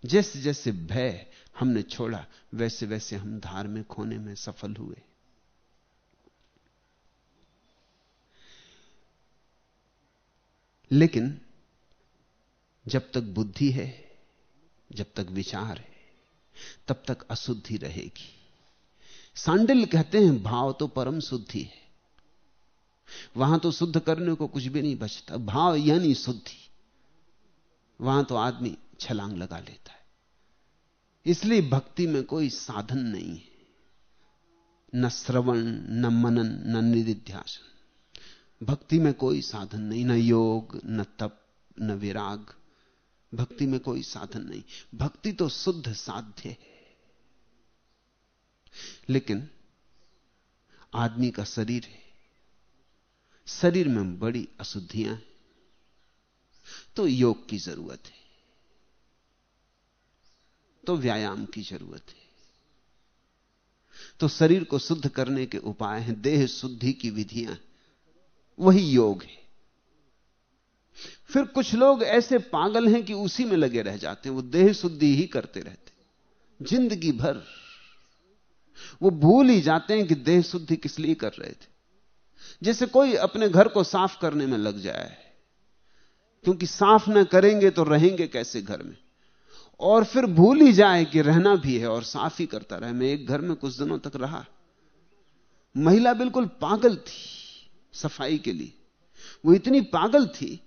Speaker 2: जैसे जैसे भय हमने छोड़ा वैसे वैसे हम धार्मिक होने में सफल हुए। लेकिन जब तक बुद्धि है, जब तक विचार है, तब तक अशुद्धि रहेगी। सांडिल कहते हैं, भाव तो परम शुद्धि है। वहाँ तो शुद्ध करने को कुछ भी नहीं बचता। भाव यानी शुद्धि। वहाँ तो आदमी छलांग लगा लेता है। इसलिए भक्ति में कोई साधन नहीं है। न श्रवण, न मनन, न निधिध्यासन। भक्ति में कोई साधन नहीं, न योग, न तप, न विराग। भक्ति में कोई साधन नहीं। भक्ति तो शुद्ध साध्य है। लेकिन आदमी का शरीर है। शरीर में बड़ी अशुद्धियाँ हैं। तो योग की ज़रूरत है। तो व्यायाम की ज़रूरत है। तो शरीर को शुद्ध करने के उपाय हैं। देह शुद्धि की विधियाँ वही योग है। फिर कुछ लोग ऐसे पागल हैं कि उसी में लगे रह जाते हैं, वो देह शुद्धि ही करते रहते ज़िंदगी भर। वो भूल ही जाते हैं कि देह शुद्धि किस लिए कर रहे थे। जैसे कोई अपने घर को साफ़ करने में लग जाए, क्योंकि साफ़ ना करेंगे तो रहेंगे कैसे घर में? और फिर भूल ही जाए कि रहना भी है और साफ़ ही करता रहे। मैं एक घर में कुछ दिनों तक रहा। महिला बिल्कुल पागल थी। सफ़ाई के लिए। वो इतनी पागल थी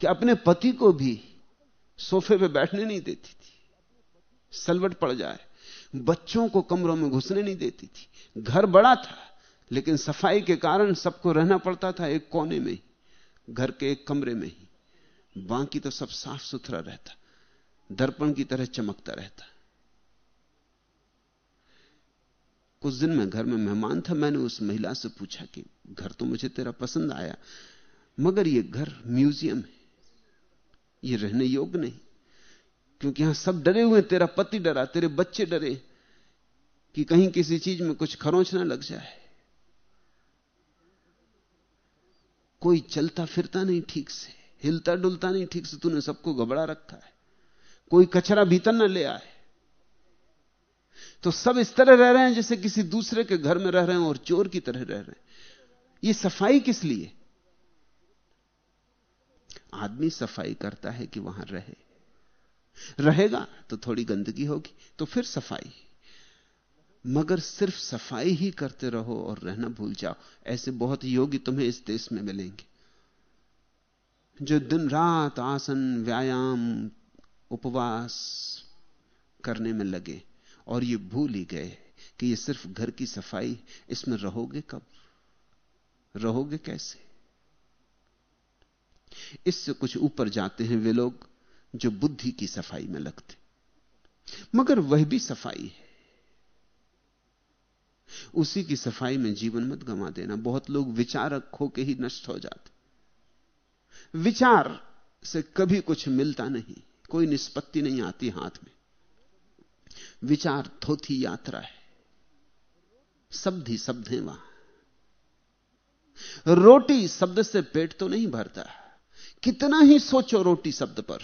Speaker 2: कि अपने पति को भी सोफे पे बैठने नहीं देती थी। सलवट पड़ जाए। बच्चों को कमरों में घुसने नहीं देती थी। घर बड़ा था, लेकिन सफ़ाई के कारण सबको रहना पड़ता था एक कोने में घर के एक कमरे में ही। बाकी तो सब साफ़ सुथरा रहता। दर्पण की तरह चमकता रहता। कुछ दिन में घर में मेहमान था, मैंने उस महिला से पूछा कि, घर तो मुझे तेरा पसंद आया, मगर ये घर म्यूज़ियम है, ये रहने योग्य नहीं, क्योंकि यहाँ सब डरे हुए तेरा पति डरा, तेरे बच्चे डरे कि कहीं किसी चीज़ में कुछ खरोंच ना लग जाए। कोई चलता फिरता नहीं ठीक से, हिलता डुलता नहीं ठीक से, तूने सबको घबरा रखा है, कोई कचरा भीतर ना ले आए तो सब इस तरह रह रहे हैं जैसे किसी दूसरे के घर में रह रहे हैं और चोर की तरह रह रहे हैं। ये सफ़ाई किस लिए? आदमी सफ़ाई करता है कि वहाँ रहे। रहेगा तो थोड़ी गंदगी होगी तो फिर सफ़ाई। मगर सिर्फ़ सफ़ाई ही करते रहो और रहना भूल जाओ। ऐसे बहुत योगी तुम्हें इस देश में मिलेंगे। जो दिन रात आसन, व्यायाम, उपवास करने में लगे और ये भूल ही गए कि ये सिर्फ़ घर की सफ़ाई, इसमें रहोगे कब? रहोगे कैसे? इससे कुछ ऊपर जाते हैं वे लोग जो बुद्धि की सफ़ाई में लगते। मगर वह भी सफ़ाई है। उसी की सफ़ाई में जीवन मत गंवा देना। बहुत लोग विचारक होके ही नष्ट हो जाते। विचार से कभी कुछ मिलता नहीं। कोई निष्पत्ति नहीं आती हाथ में। विचार थोथी यात्रा है। शब्द ही शब्द है वहाँ। रोटी शब्द से पेट तो नहीं भरता। कितना ही सोचो रोटी शब्द पर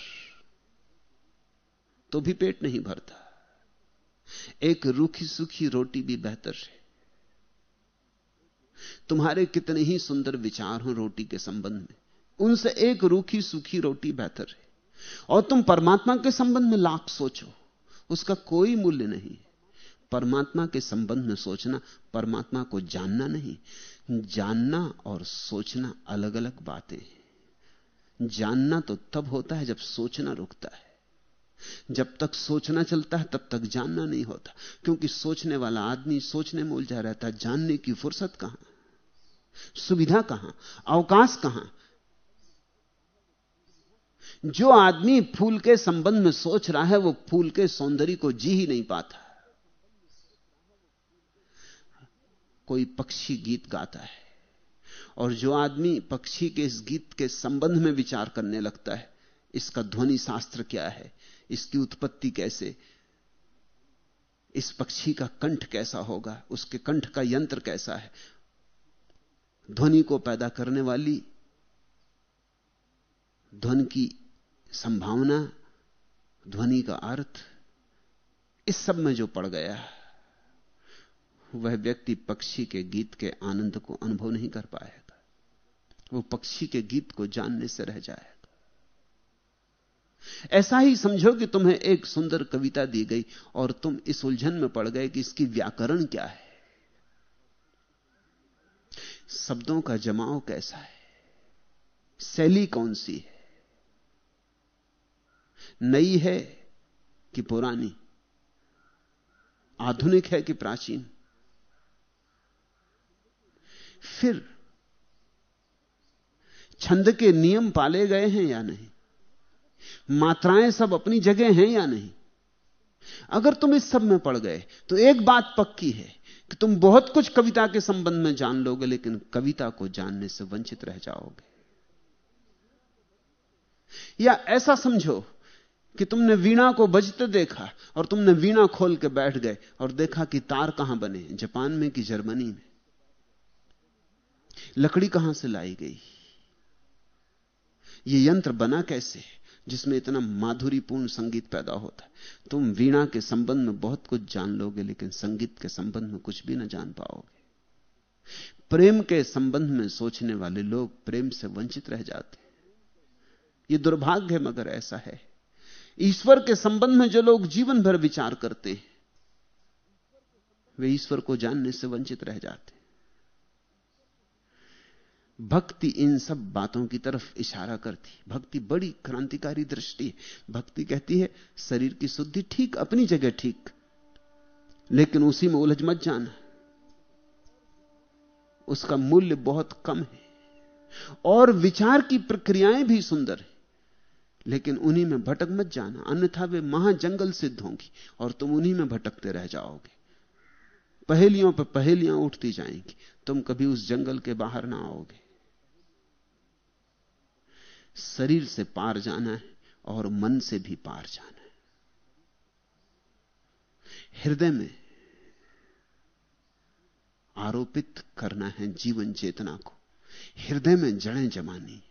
Speaker 2: तो भी पेट नहीं भरता। एक रूखी सूखी रोटी भी बेहतर है। तुम्हारे कितने ही सुंदर विचार हो रोटी के संबंध में, उनसे एक रूखी सूखी रोटी बेहतर है। और तुम परमात्मा के संबंध में लाख सोचो। उसका कोई मूल्य नहीं। परमात्मा के संबंध में सोचना, परमात्मा को जानना नहीं। जानना और सोचना अलग अलग बातें हैं। जानना तो तब होता है जब सोचना रुकता है। जब तक सोचना चलता है, तब तक जानना नहीं होता। क्योंकि सोचने वाला आदमी सोचने में उलझा रहता है। जानने की फुर्सत कहाँ? सुविधा कहाँ? अवकाश कहाँ? जो आदमी फूल के संबंध में सोच रहा है, वो फूल के सौंदर्य को जी ही नहीं पाता। कोई पक्षी गीत गाता है, और जो आदमी पक्षी के इस गीत के संबंध में विचार करने लगता है, इसका ध्वनि शास्त्र क्या है? इसकी उत्पत्ति कैसे? इस पक्षी का कंठ कैसा होगा? उसके कंठ का यंत्र कैसा है? ध्वनि को पैदा करने वाली, ध्वनि की संभावना, ध्वनि का अर्थ, इस सब में जो पड़ गया, वह व्यक्ति पक्षी के गीत के आनंद को अनुभव नहीं कर पाएगा। वो पक्षी के गीत को जानने से रह जाएगा। ऐसा ही समझो कि तुम्हें एक सुंदर कविता दी गई और तुम इस उलझन में पड़ गए कि इसकी व्याकरण क्या है। शब्दों का जमाव कैसा है? शैली कौन सी है? नई है कि पुरानी? आधुनिक है कि प्राचीन? फिर छंद के नियम पाले गए हैं या नहीं? मात्राएँ सब अपनी जगह हैं या नहीं? अगर तुम इस सब में पड़ गए तो एक बात पक्की है कि तुम बहुत कुछ कविता के संबंध में जान लोगे, लेकिन कविता को जानने से वंचित रह जाओगे। या ऐसा समझो कि तुमने वीणा को बजते देखा और तुमने वीणा खोल के बैठ गए और देखा कि तार कहाँ बने जापान में कि जर्मनी में। लकड़ी कहाँ से लाई गई? यह यंत्र बना कैसे जिसमें इतना माधुरीपूर्ण संगीत पैदा होता है? तुम वीणा के संबंध में बहुत कुछ जान लोगे, लेकिन संगीत के संबंध में कुछ भी ना जान पाओगे। प्रेम के संबंध में सोचने वाले लोग प्रेम से वंचित रह जाते ये दुर्भाग्य मगर ऐसा है। ईश्वर के संबंध में जो लोग जीवन भर विचार करते हैं, वे ईश्वर को जानने से वंचित रह जाते भक्ति इन सब बातों की तरफ़ इशारा करती भक्ति बड़ी क्रांतिकारी दृष्टि है। भक्ति कहती है, शरीर की शुद्धि ठीक, अपनी जगह ठीक, लेकिन उसी में उलझ मत जाना। उसका मूल्य बहुत कम है। और विचार की प्रक्रियाएँ भी सुंदर है। लेकिन उन्हीं में भटक मत जाना, अन्यथा वे महाजंगल सिद्ध होंगी और तुम उन्हीं में भटकते रह जाओगे। पहेलियों पर पहेलियाँ उठती जाएँगी, तुम कभी उस जंगल के बाहर ना आओगे। शरीर से पार जाना है और मन से भी पार जाना है। हृदय में आरोपित करना है जीवन चेतना को। हृदय में जड़ें जमानी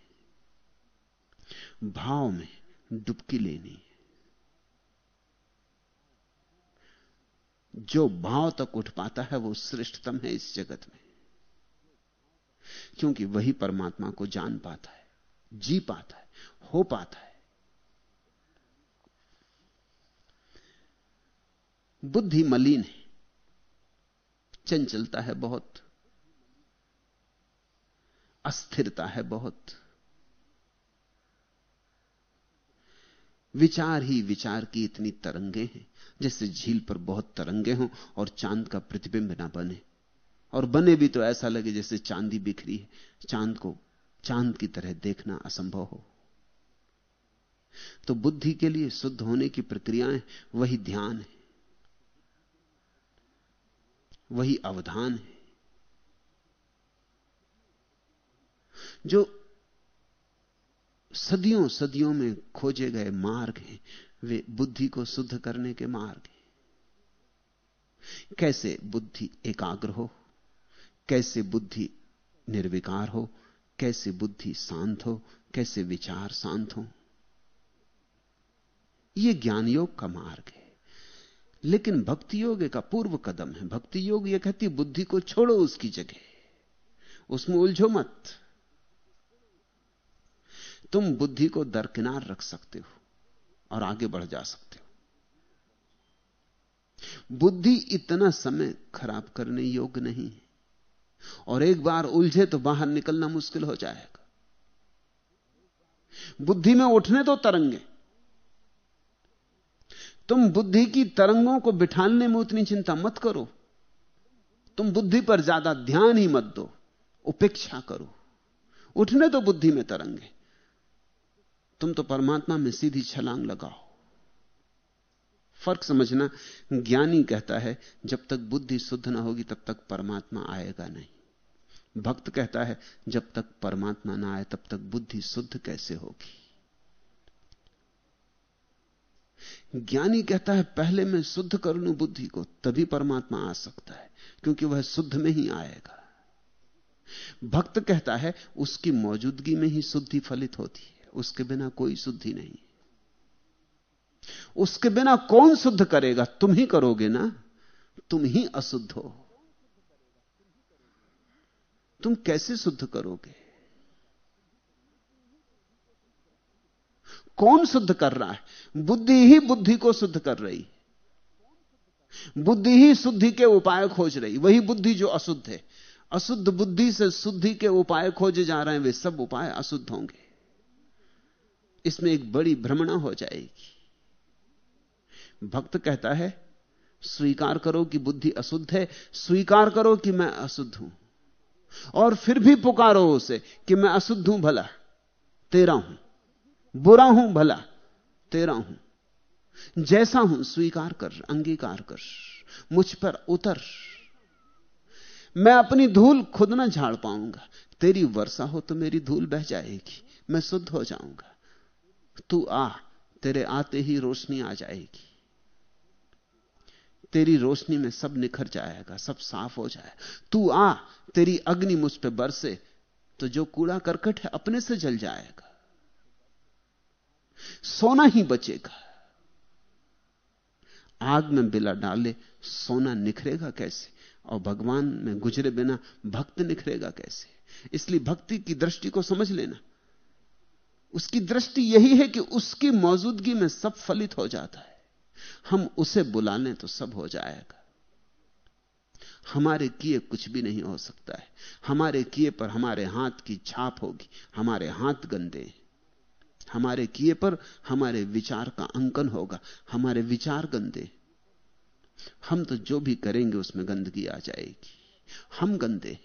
Speaker 2: भाव में डुबकी लेनी जो भाव तक उठ पाता है, वो श्रेष्ठतम है इस जगत में। क्योंकि वही परमात्मा को जान पाता है, जी पाता है, हो पाता है। बुद्धि मलिन है, चंचलता है बहुत, अस्थिरता है बहुत। विचार ही विचार की इतनी तरंगे हैं, जैसे झील पर बहुत तरंगे हों और चाँद का प्रतिबिंब ना बने। और बने भी तो ऐसा लगे जैसे चांदी बिखरी है, चाँद को, चाँद की तरह देखना असंभव हो। तो बुद्धि के लिए शुद्ध होने की प्रक्रियाएँ वही ध्यान है, वही अवधान है। जो सदियों सदियों में खोजे गए मार्ग हैं। वे बुद्धि को शुद्ध करने के मार्ग हैं। कैसे बुद्धि एकाग्र हो? कैसे बुद्धि निर्विकार हो? कैसे बुद्धि शांत हो? कैसे विचार शांत हो? यह ज्ञान योग का मार्ग है। लेकिन भक्ति योग का पूर्व कदम है। भक्ति योग यह कहती बुद्धि को छोड़ो उसकी जगह। उसमें उलझो मत। तुम बुद्धि को दरकिनार रख सकते हो और आगे बढ़ जा सकते हो। बुद्धि इतना समय खराब करने योग्य नहीं है। और एक बार उलझे तो बाहर निकलना मुश्किल हो जाएगा। बुद्धि में उठने तो तरंगे। तुम बुद्धि की तरंगों को बिठाने में उतनी चिंता मत करो। तुम बुद्धि पर ज़्यादा ध्यान ही मत दो, उपेक्षा करो। उठने तो बुद्धि में तरंगे। तुम तो परमात्मा में सीधी छलांग लगाओ। फ़र्क समझना, ज्ञानी कहता है, जब तक बुद्धि शुद्ध ना होगी, तब तक परमात्मा आएगा नहीं। भक्त कहता है, जब तक परमात्मा ना आए, तब तक बुद्धि शुद्ध कैसे होगी? ज्ञानी कहता है, पहले मैं शुद्ध कर लू बुद्धि को, तभी परमात्मा आ सकता है, क्योंकि वह शुद्ध में ही आएगा। भक्त कहता है, उसकी मौजूदगी में ही शुद्धि फलित होती है। उसके बिना कोई शुद्धि नहीं। उसके बिना कौन शुद्ध करेगा? तुम ही करोगे ना? तुम ही अशुद्ध हो। तुम कैसे शुद्ध करोगे? कौन शुद्ध कर रहा है? बुद्धि ही बुद्धि को शुद्ध कर रही। बुद्धि ही शुद्धि के उपाय खोज रही। वही बुद्धि जो अशुद्ध है। अशुद्ध बुद्धि से शुद्धि के उपाय खोजे जा रहे हैं, वे सब उपाय अशुद्ध होंगे। इसमें एक बड़ी भ्रमणा हो जाएगी। भक्त कहता है, स्वीकार करो कि बुद्धि अशुद्ध है, स्वीकार करो कि मैं अशुद्ध हूँ। और फिर भी पुकारो उसे कि मैं अशुद्ध हूँ भला, तेरा हूँ। बुरा हूँ भला, तेरा हूँ। जैसा हूँ, स्वीकार कर, अंगीकार कर, मुझ पर उतर। मैं अपनी धूल खुद ना झाड़ पाऊँगा, तेरी वर्षा हो तो मेरी धूल बह जाएगी, मैं शुद्ध हो जाऊँगा। तू आ, तेरे आते ही रोशनी आ जाएगी। तेरी रोशनी में सब निखर जाएगा, सब साफ़ हो जाएगा तू आ, तेरी अग्नि मुझ पे बरसे तो जो कूड़ा करकट है अपने से जल जाएगा। सोना ही बचेगा। आग में बिला डाले, सोना निखरेगा कैसे? और भगवान में गुजरे बिना भक्त निखरेगा कैसे? इसलिए भक्ति की दृष्टि को समझ लेना। उसकी दृष्टि यही है कि उसकी मौजूदगी में सब फलित हो जाता है। हम उसे बुला लें तो सब हो जाएगा। हमारे किए कुछ भी नहीं हो सकता है। हमारे किए पर हमारे हाथ की छाप होगी। हमारे हाथ गंदे हमारे किए पर हमारे विचार का अंकन होगा। हमारे विचार गंदे हम तो जो भी करेंगे उसमें गंदगी आ जाएगी। हम गंदे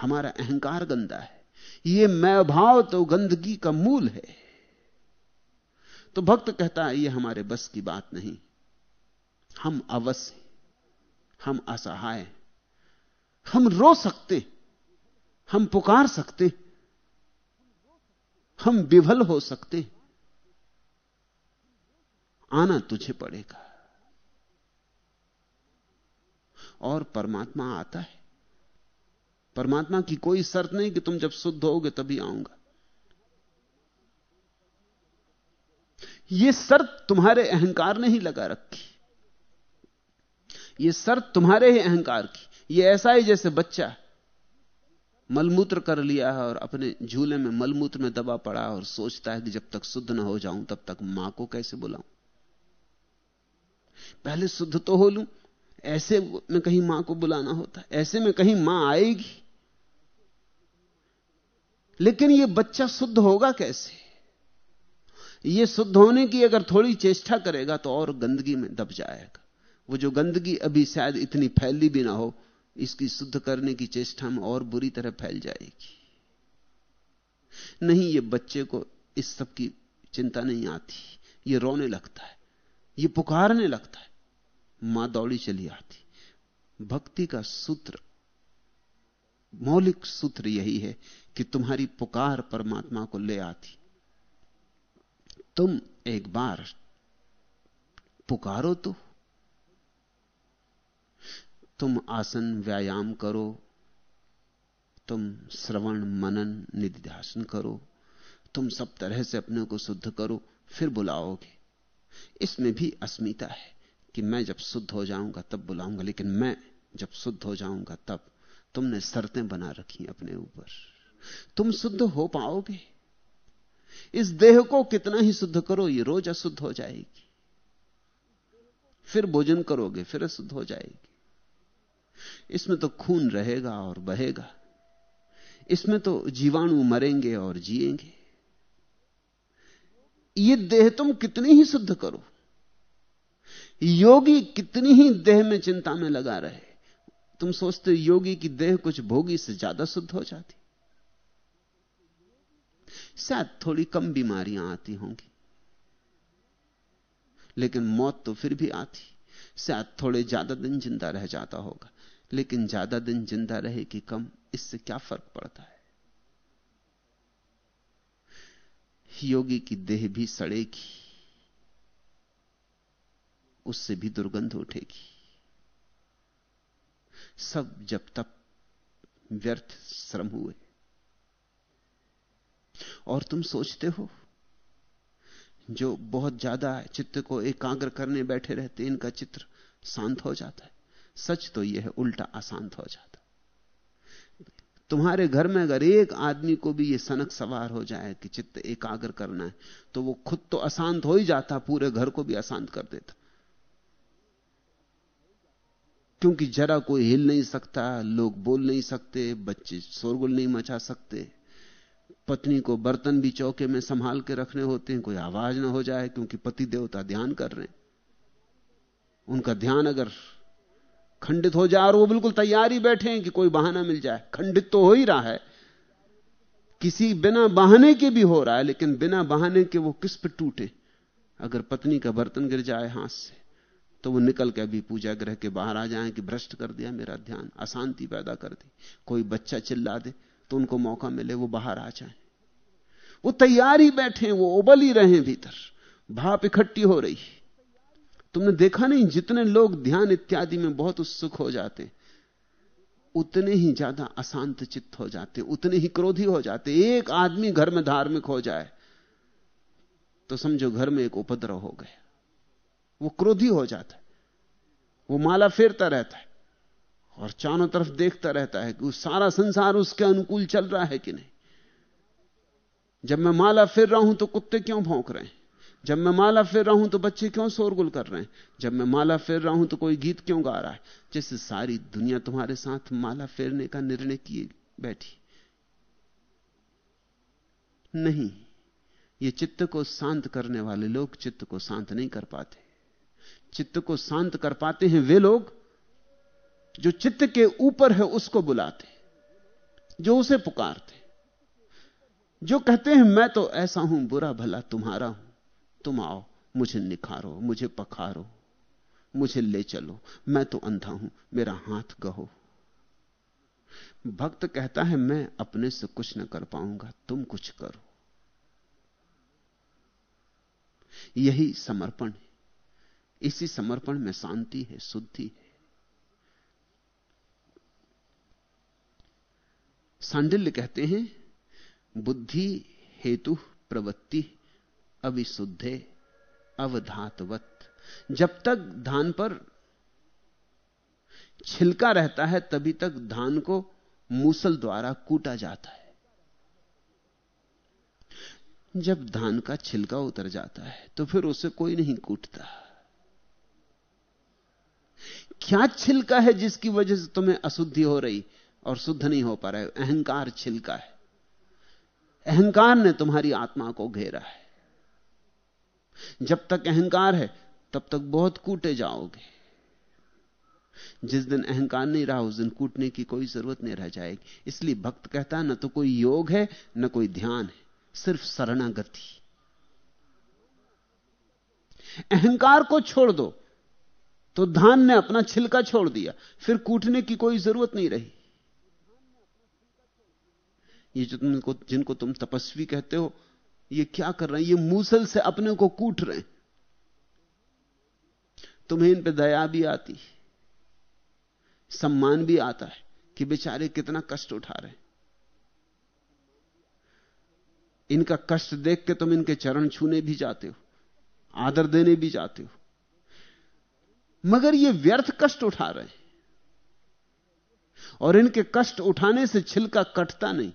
Speaker 2: हमारा अहंकार गंदा है। ये मैं भाव तो गंदगी का मूल है। तो भक्त कहता है, ये हमारे बस की बात नहीं। हम अवश्य हम असहाय हम रो सकते हम पुकार सकते हम विभल हो सकते आना तुझे पड़ेगा। और परमात्मा आता है। परमात्मा की कोई शर्त नहीं कि तुम जब शुद्ध होगे तभी आऊँगा। यह शर्त तुम्हारे अहंकार ने ही लगा रखी। यह शर्त तुम्हारे ही अहंकार की। यह ऐसा ही जैसे बच्चा मलमूत्र कर लिया है और अपने झूले में मलमूत्र में दबा पड़ा और सोचता है कि जब तक शुद्ध ना हो जाऊँ, तब तक माँ को कैसे बुलाऊं? पहले शुद्ध तो हो लूँ, ऐसे में कहीं माँ को बुलाना होता, ऐसे में कहीं माँ आएगी। लेकिन यह बच्चा शुद्ध होगा कैसे? यह शुद्ध होने की अगर थोड़ी चेष्टा करेगा तो और गंदगी में दब जाएगा। वो जो गंदगी अभी शायद इतनी फैली भी ना हो, इसकी शुद्ध करने की चेष्टा में और बुरी तरह फैल जाएगी। नहीं, ये बच्चे को इस सब की चिंता नहीं आती। ये रोने लगता है। ये पुकारने लगता है। माँ दौड़ी चली आती। भक्ति का सूत्र, मौलिक सूत्र यही है कि तुम्हारी पुकार परमात्मा को ले आती। तुम एक बार पुकारो तो। तुम आसन व्यायाम करो। तुम श्रवण मनन निधिध्यासन करो। तुम सब तरह से अपने को शुद्ध करो, फिर बुलाओगे। इसमें भी अस्मिता है कि मैं जब शुद्ध हो जाऊँगा तब बुलाऊँगा, लेकिन मैं जब शुद्ध हो जाऊँगा तब तुमने शर्तें बना रखी अपने ऊपर। तुम शुद्ध हो पाओगे। इस देह को कितना ही शुद्ध करो, ये रोज अशुद्ध हो जाएगी। फिर भोजन करोगे, फिर अशुद्ध हो जाएगी। इसमें तो खून रहेगा और बहेगा। इसमें तो जीवाणु मरेंगे और जिएँगे। ये देह तुम कितनी ही शुद्ध करो। योगी कितनी ही देह में चिंता में लगा रहे। तुम सोचते योगी की देह कुछ भोगी से ज़्यादा शुद्ध हो जाती। शायद थोड़ी कम बीमारियाँ आती होंगी। लेकिन मौत तो फिर भी आती। शायद थोड़े ज़्यादा दिन ज़िंदा रह जाता होगा। लेकिन ज़्यादा दिन ज़िंदा रहे कि कम, इससे क्या फ़र्क पड़ता है? योगी की देह भी सड़ेगी। उससे भी दुर्गंध उठेगी। सब जब तक व्यर्थ श्रम हुए। और तुम सोचते हो जो बहुत ज़्यादा चित्त को एकाग्र करने बैठे रहते इनका चित्र शांत हो जाता है। सच तो यह है, उल्टा अशांत हो जाता तुम्हारे घर में अगर एक आदमी को भी यह सनक सवार हो जाए कि चित्त एकाग्र करना है तो वो खुद तो अशांत हो ही जाता, पूरे घर को भी अशांत कर देता। क्योंकि जरा कोई हिल नहीं सकता, लोग बोल नहीं सकते, बच्चे शोरगुल नहीं मचा सकते। पत्नी को बर्तन भी चौके में संभाल के रखने होते हैं, कोई आवाज़ ना हो जाए क्योंकि पति देवता ध्यान कर रहे हैं। उनका ध्यान अगर खंडित हो जाए और वो बिल्कुल तैयार ही बैठे हैं कि कोई बहाना मिल जाए, खंडित तो हो ही रहा है। किसी बिना बहाने के भी हो रहा है, लेकिन बिना बहाने के वो किस पे टूटे? अगर पत्नी का बर्तन गिर जाए हाथ से तो वो निकल के अभी पूजा ग्रह के बाहर आ जाए कि भ्रष्ट कर दिया मेरा ध्यान, अशांति पैदा कर दी। कोई बच्चा चिल्ला दे तो उनको मौका मिले, वो बाहर आ जाए। वो तैयार ही बैठे वो उबल ही रहे भीतर। भाप इकट्ठी हो रही तुमने देखा नहीं, जितने लोग ध्यान इत्यादि में बहुत उत्सुक हो जाते उतने ही ज़्यादा अशांत चित्त हो जाते उतने ही क्रोधी हो जाते एक आदमी घर में धार्मिक हो जाए तो समझो घर में एक उपद्रव हो गया। वो क्रोधी हो जाता है। वो माला फेरता रहता है। और चारों तरफ़ देखता रहता है कि उस सारा संसार उसके अनुकूल चल रहा है कि नहीं। जब मैं माला फिर रहा हूँ तो कुत्ते क्यों भौंक रहे हैं? जब मैं माला फिर रहा हूँ तो बच्चे क्यों शोरगुल कर रहे हैं? जब मैं माला फेर रहा हूँ तो कोई गीत क्यों गा रहा है? जैसे सारी दुनिया तुम्हारे साथ माला फेरने का निर्णय किए बैठी। नहीं, ये चित्त को शांत करने वाले लोग चित्त को शांत नहीं कर पाते। चित्त को शांत कर पाते हैं वे लोग जो चित्त के ऊपर है उसको बुलाते, जो उसे पुकारते। जो कहते हैं, मैं तो ऐसा हूँ, बुरा भला तुम्हारा हूँ। तुम आओ, मुझे निखारो, मुझे पखारो, मुझे ले चलो। मैं तो अंधा हूँ, मेरा हाथ गहो। भक्त कहता है, मैं अपने से कुछ न कर पाऊँगा, तुम कुछ करो। यही समर्पण है। इसी समर्पण में शांति है, शुद्धि है। सांडिल्य कहते हैं, बुद्धि हेतु प्रवृत्ति, अविशुद्धे, अवधातवत। जब तक धान पर छिलका रहता है, तभी तक धान को मूसल द्वारा कूटा जाता है। जब धान का छिलका उतर जाता है तो फिर उसे कोई नहीं कूटता। क्या छिलका है जिसकी वजह से तुम्हें अशुद्धि हो रही? और शुद्ध नहीं हो पा रहे अहंकार छिलका है। अहंकार ने तुम्हारी आत्मा को घेरा है। जब तक अहंकार है, तब तक बहुत कूटे जाओगे। जिस दिन अहंकार नहीं रहा, उस दिन कूटने की कोई ज़रूरत नहीं रह जाएगी। इसलिए भक्त कहता है, ना तो कोई योग है, ना कोई ध्यान है, सिर्फ़ शरणागति। अहंकार को छोड़ दो। तो धान ने अपना छिलका छोड़ दिया। फिर कूटने की कोई ज़रूरत नहीं रही। ये जो तुमको जिनको तुम तपस्वी कहते हो, ये क्या कर रहे हैं? ये मूसल से अपने को कूट रहे हैं। तुम्हें इन पे दया भी आती सम्मान भी आता है कि बेचारे कितना कष्ट उठा रहे हैं। इनका कष्ट देख के तुम इनके चरण छूने भी जाते हो, आदर देने भी जाते हो। मगर ये व्यर्थ कष्ट उठा रहे हैं। और इनके कष्ट उठाने से छिलका कटता नहीं।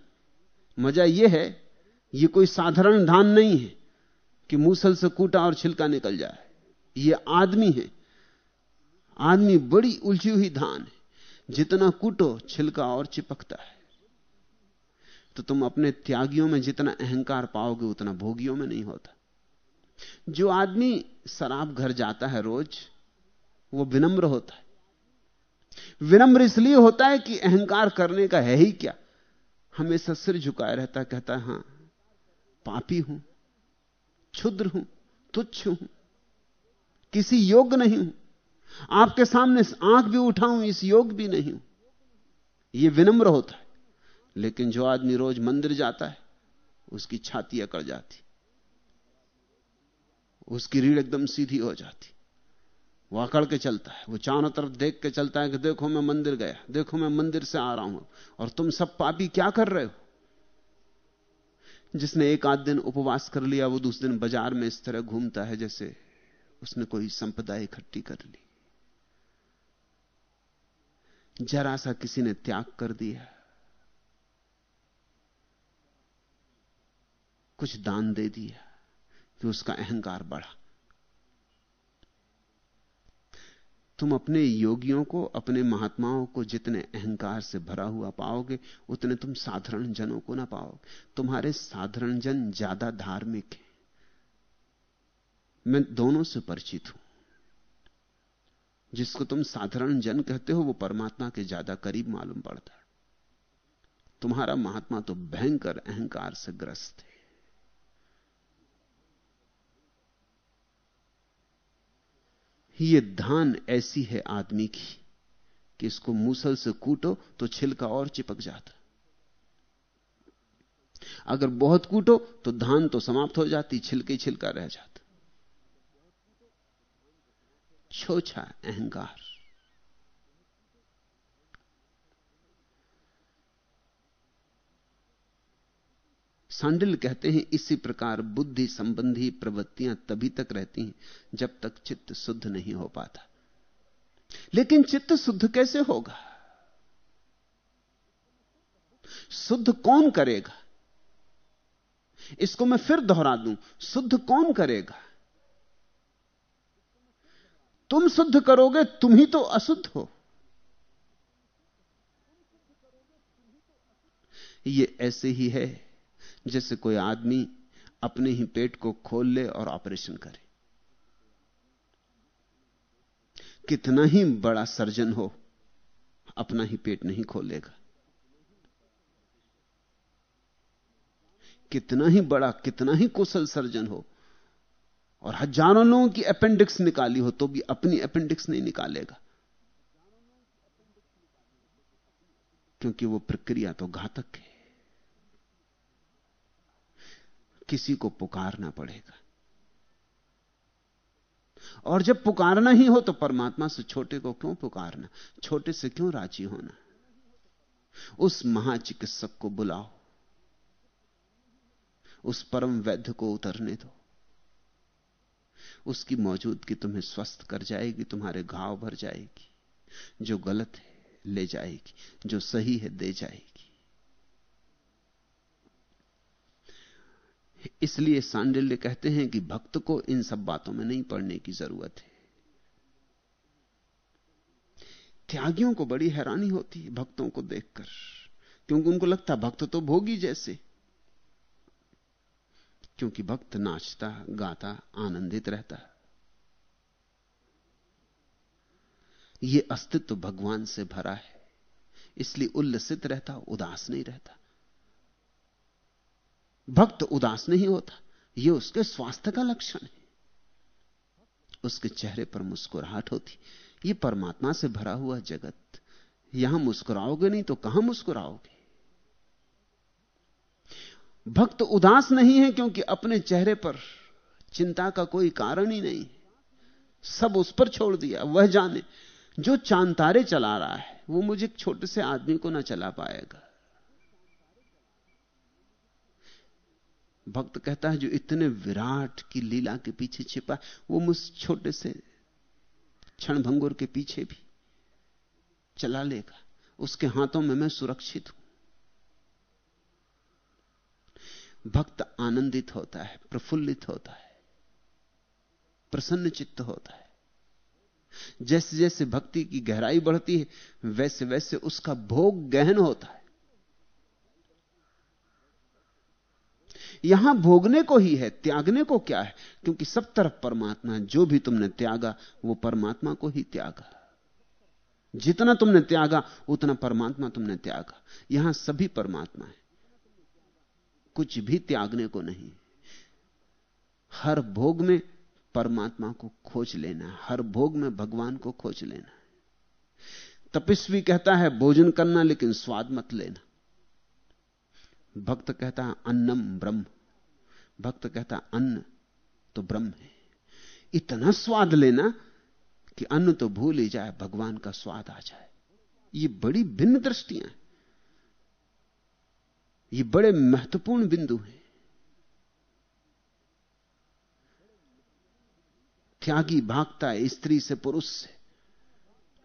Speaker 2: मज़ा यह है, ये कोई साधारण धान नहीं है कि मूसल से कूटा और छिलका निकल जाए। ये आदमी है। आदमी बड़ी उलझी हुई धान है। जितना कूटो, छिलका और चिपकता है। तो तुम अपने त्यागियों में जितना अहंकार पाओगे, उतना भोगियों में नहीं होता। जो आदमी शराब घर जाता है रोज, वो विनम्र होता है। विनम्र इसलिए होता है कि अहंकार करने का है ही क्या? हमेशा सिर झुकाए रहता, कहता, है, पापी हूँ, क्षुद्र हूँ, तुच्छ हूँ, किसी योग्य नहीं हूँ, आपके सामने आँख भी उठाऊं, इस योग भी नहीं हूँ। यह विनम्र होता है, लेकिन जो आदमी रोज मंदिर जाता है, उसकी छाती अकड़ जाती, उसकी रीढ़ एकदम सीधी हो जाती। वो अकड़ के चलता है, वो चारों तरफ़ देख के चलता है कि देखो मैं मंदिर गया, देखो मैं मंदिर से आ रहा हूँ, और तुम सब पापी क्या कर रहे हो? जिसने एक आध दिन उपवास कर लिया, वो दूसरे दिन बाज़ार में इस तरह घूमता है जैसे उसने कोई संपदा इकट्ठी कर ली। जरा सा किसी ने त्याग कर दिया। कुछ दान दे दिया कि उसका अहंकार बढ़ा। तुम अपने योगियों को, अपने महात्माओं को जितने अहंकार से भरा हुआ पाओगे, उतने तुम साधारण जनों को ना पाओगे। तुम्हारे साधारण जन ज़्यादा धार्मिक हैं। मैं दोनों से परिचित हूँ। जिसको तुम साधारण जन कहते हो, वो परमात्मा के ज़्यादा करीब मालूम पड़ता है। तुम्हारा महात्मा तो भयंकर अहंकार से ग्रस्त है। ये धान ऐसी है आदमी की कि इसको मूसल से कूटो तो छिलका और चिपक जाता। अगर बहुत कूटो तो धान तो समाप्त हो जाती छिलके छिलका रह जाता। छोछा अहंकार। सांडिल कहते हैं, इसी प्रकार बुद्धि संबंधी प्रवृत्तियाँ तभी तक रहती हैं जब तक चित्त शुद्ध नहीं हो पाता। लेकिन चित्त शुद्ध कैसे होगा? शुद्ध कौन करेगा? इसको मैं फिर दोहरा दूँ, शुद्ध कौन करेगा? तुम शुद्ध करोगे, तुम ही तो अशुद्ध हो। ये ऐसे ही है जैसे कोई आदमी अपने ही पेट को खोल ले और ऑपरेशन करे। कितना ही बड़ा सर्जन हो, अपना ही पेट नहीं खोलेगा। कितना ही बड़ा, कितना ही कुशल सर्जन हो, और हज़ारों लोगों की अपेंडिक्स निकाली हो तो भी अपनी अपेंडिक्स नहीं निकालेगा। क्योंकि वो प्रक्रिया तो घातक है। किसी को पुकारना पड़ेगा। और जब पुकारना ही हो तो परमात्मा से छोटे को क्यों पुकारना? छोटे से क्यों राज़ी होना? उस महाचिकित्सक को बुलाओ। उस परम वैद्य को उतरने दो। उसकी मौजूदगी तुम्हें स्वस्थ कर जाएगी, तुम्हारे घाव भर जाएगी। जो गलत है, ले जाएगी। जो सही है, दे जाएगी। इसलिए सांडिल्य कहते हैं कि भक्त को इन सब बातों में नहीं पड़ने की ज़रूरत है। त्यागियों को बड़ी हैरानी होती है भक्तों को देखकर, क्योंकि उनको लगता भक्त तो भोगी जैसे। क्योंकि भक्त नाचता, गाता, आनंदित रहता है। यह अस्तित्व भगवान से भरा है, इसलिए उल्लसित रहता, उदास नहीं रहता। भक्त उदास नहीं होता। यह उसके स्वास्थ्य का लक्षण है। उसके चेहरे पर मुस्कुराहट होती। यह परमात्मा से भरा हुआ जगत। यहाँ मुस्कुराओगे नहीं तो कहाँ मुस्कुराओगे? भक्त उदास नहीं है क्योंकि अपने चेहरे पर चिंता का कोई कारण ही नहीं। सब उस पर छोड़ दिया। वह जाने, जो चांतारे चला रहा है, वो मुझे छोटे से आदमी को ना चला पाएगा। भक्त कहता है, जो इतने विराट की लीला के पीछे छिपा, वो मुझ छोटे से क्षण भंगुर के पीछे भी चला लेगा। उसके हाथों में मैं सुरक्षित हूँ। भक्त आनंदित होता है, प्रफुल्लित होता है, प्रसन्न चित्त होता है। जैसे जैसे भक्ति की गहराई बढ़ती है वैसे वैसे उसका भोग गहन होता है। यहाँ भोगने को ही है, त्यागने को क्या है? क्योंकि सब तरफ़ परमात्मा है, जो भी तुमने त्यागा, वो परमात्मा को ही त्यागा। जितना तुमने त्यागा, उतना परमात्मा तुमने त्यागा। यहाँ सभी परमात्मा है। कुछ भी त्यागने को नहीं। हर भोग में परमात्मा को खोज लेना हर भोग में भगवान को खोज लेना तपस्वी कहता है, भोजन करना, लेकिन स्वाद मत लेना। भक्त कहता अन्नम ब्रह्म। भक्त कहता अन्न तो ब्रह्म है। इतना स्वाद लेना कि अन्न तो भूल ही जाए, भगवान का स्वाद आ जाए। ये बड़ी भिन्न दृष्टियाँ ये बड़े महत्वपूर्ण बिंदु हैं। त्यागी भागता है, स्त्री से पुरुष से।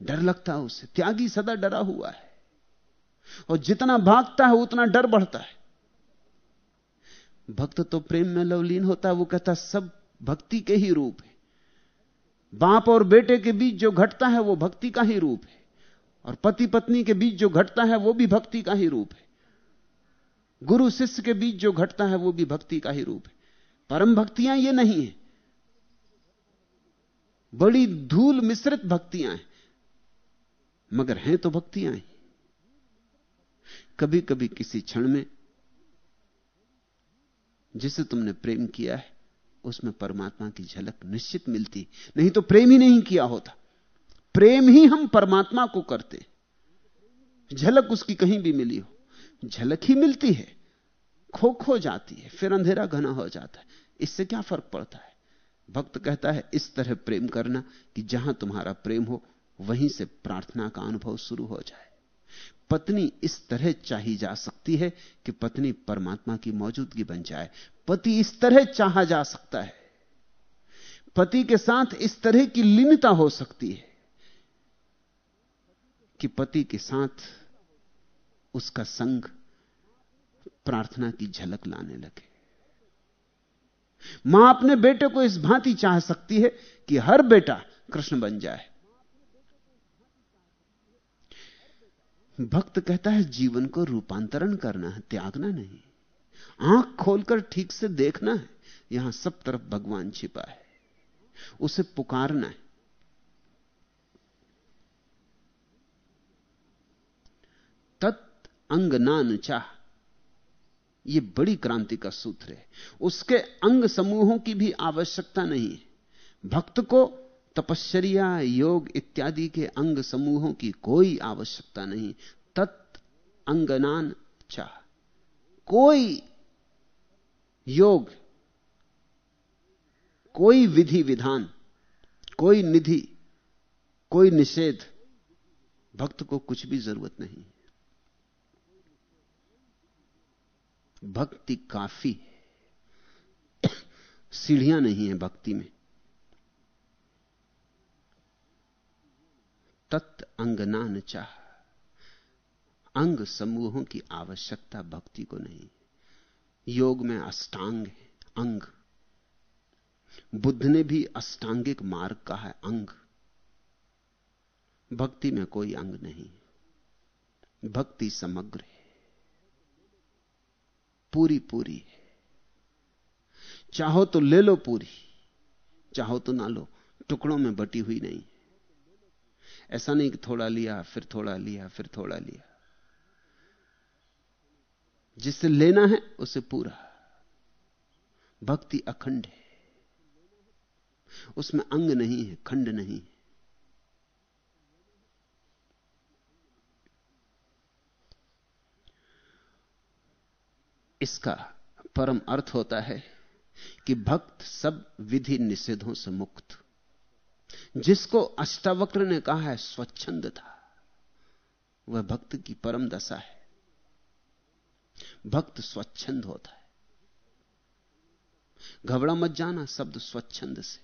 Speaker 2: डर लगता है उसे। त्यागी सदा डरा हुआ है। और जितना भागता है, उतना डर बढ़ता है। भक्त तो प्रेम में लवलीन होता है, वो कहता सब भक्ति के ही रूप है। बाप और बेटे के बीच जो घटता है, वो भक्ति का ही रूप है। और पति पत्नी के बीच जो घटता है, वो भी भक्ति का ही रूप है। गुरु शिष्य के बीच जो घटता है, वो भी भक्ति का ही रूप है। परम भक्तियाँ ये नहीं है। बड़ी धूल मिश्रित भक्तियाँ हैं। मगर हैं तो भक्तियाँ ही। कभी कभी किसी क्षण में जिसे तुमने प्रेम किया है, उसमें परमात्मा की झलक निश्चित मिलती। नहीं तो प्रेम ही नहीं किया होता। प्रेम ही हम परमात्मा को करते। झलक उसकी कहीं भी मिली हो। झलक ही मिलती है। खो खो जाती है। फिर अंधेरा घना हो जाता है। इससे क्या फ़र्क पड़ता है? भक्त कहता है, इस तरह प्रेम करना कि जहाँ तुम्हारा प्रेम हो, वहीं से प्रार्थना का अनुभव शुरू हो जाए। पत्नी इस तरह चाही जा सकती है कि पत्नी परमात्मा की मौजूदगी बन जाए। पति इस तरह चाहा जा सकता है। पति के साथ इस तरह की लीनता हो सकती है कि पति के साथ उसका संग प्रार्थना की झलक लाने लगे। माँ अपने बेटे को इस भांति चाह सकती है कि हर बेटा कृष्ण बन जाए। भक्त कहता है, जीवन को रूपांतरण करना है, त्यागना नहीं। आँख खोलकर ठीक से देखना है, यहाँ सब तरफ़ भगवान छिपा है। उसे पुकारना है। तत् अंग नान चाह। यह बड़ी क्रांति का सूत्र है। उसके अंग समूहों की भी आवश्यकता नहीं है। भक्त को तपश्चर्या, योग इत्यादि के अंग समूहों की कोई आवश्यकता नहीं। तत् अंगनान चाह कोई योग, कोई विधि विधान, कोई निधि, कोई निषेध, भक्त को कुछ भी ज़रूरत नहीं भक्ति काफ़ी है। <coughs> सीढ़ियाँ नहीं है भक्ति में। तत् अंगना न चाह। अंग समूहों की आवश्यकता भक्ति को नहीं। योग में अष्टांग है, अंग। बुद्ध ने भी अष्टांगिक मार्ग कहा है, अंग। भक्ति में कोई अंग नहीं। भक्ति समग्र है। पूरी पूरी है। चाहो तो ले लो पूरी, चाहो तो ना लो, टुकड़ों में बटी हुई नहीं। ऐसा नहीं कि थोड़ा लिया, फिर थोड़ा लिया, फिर थोड़ा लिया। जिससे लेना है, उसे पूरा। भक्ति अखंड है। उसमें अंग नहीं है, खंड नहीं है। इसका परम अर्थ होता है कि भक्त सब विधि निषेधों से मुक्त। जिसको अष्टावक्र ने कहा है, स्वच्छंद था। वह भक्त की परम दशा है। भक्त स्वच्छंद होता है। घबरा मत जाना शब्द स्वच्छंद से,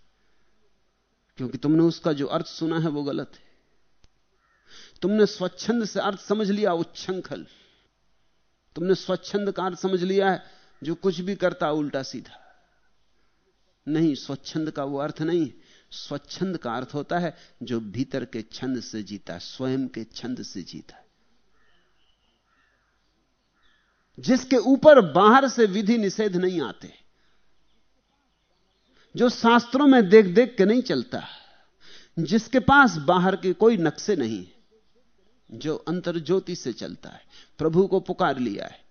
Speaker 2: क्योंकि तुमने उसका जो अर्थ सुना है वो गलत है। तुमने स्वच्छंद से अर्थ समझ लिया, उच्छृंखल। तुमने स्वच्छंद का अर्थ समझ लिया है, जो कुछ भी करता, उल्टा सीधा। नहीं, स्वच्छंद का वो अर्थ नहीं स्वच्छंद का अर्थ होता है, जो भीतर के छंद से जीता, स्वयं के छंद से जीता। जिसके ऊपर बाहर से विधि निषेध नहीं आते, जो शास्त्रों में देख देख के नहीं चलता, जिसके पास बाहर के कोई नक्शे नहीं, जो अंतर ज्योति से चलता है, प्रभु को पुकार लिया है,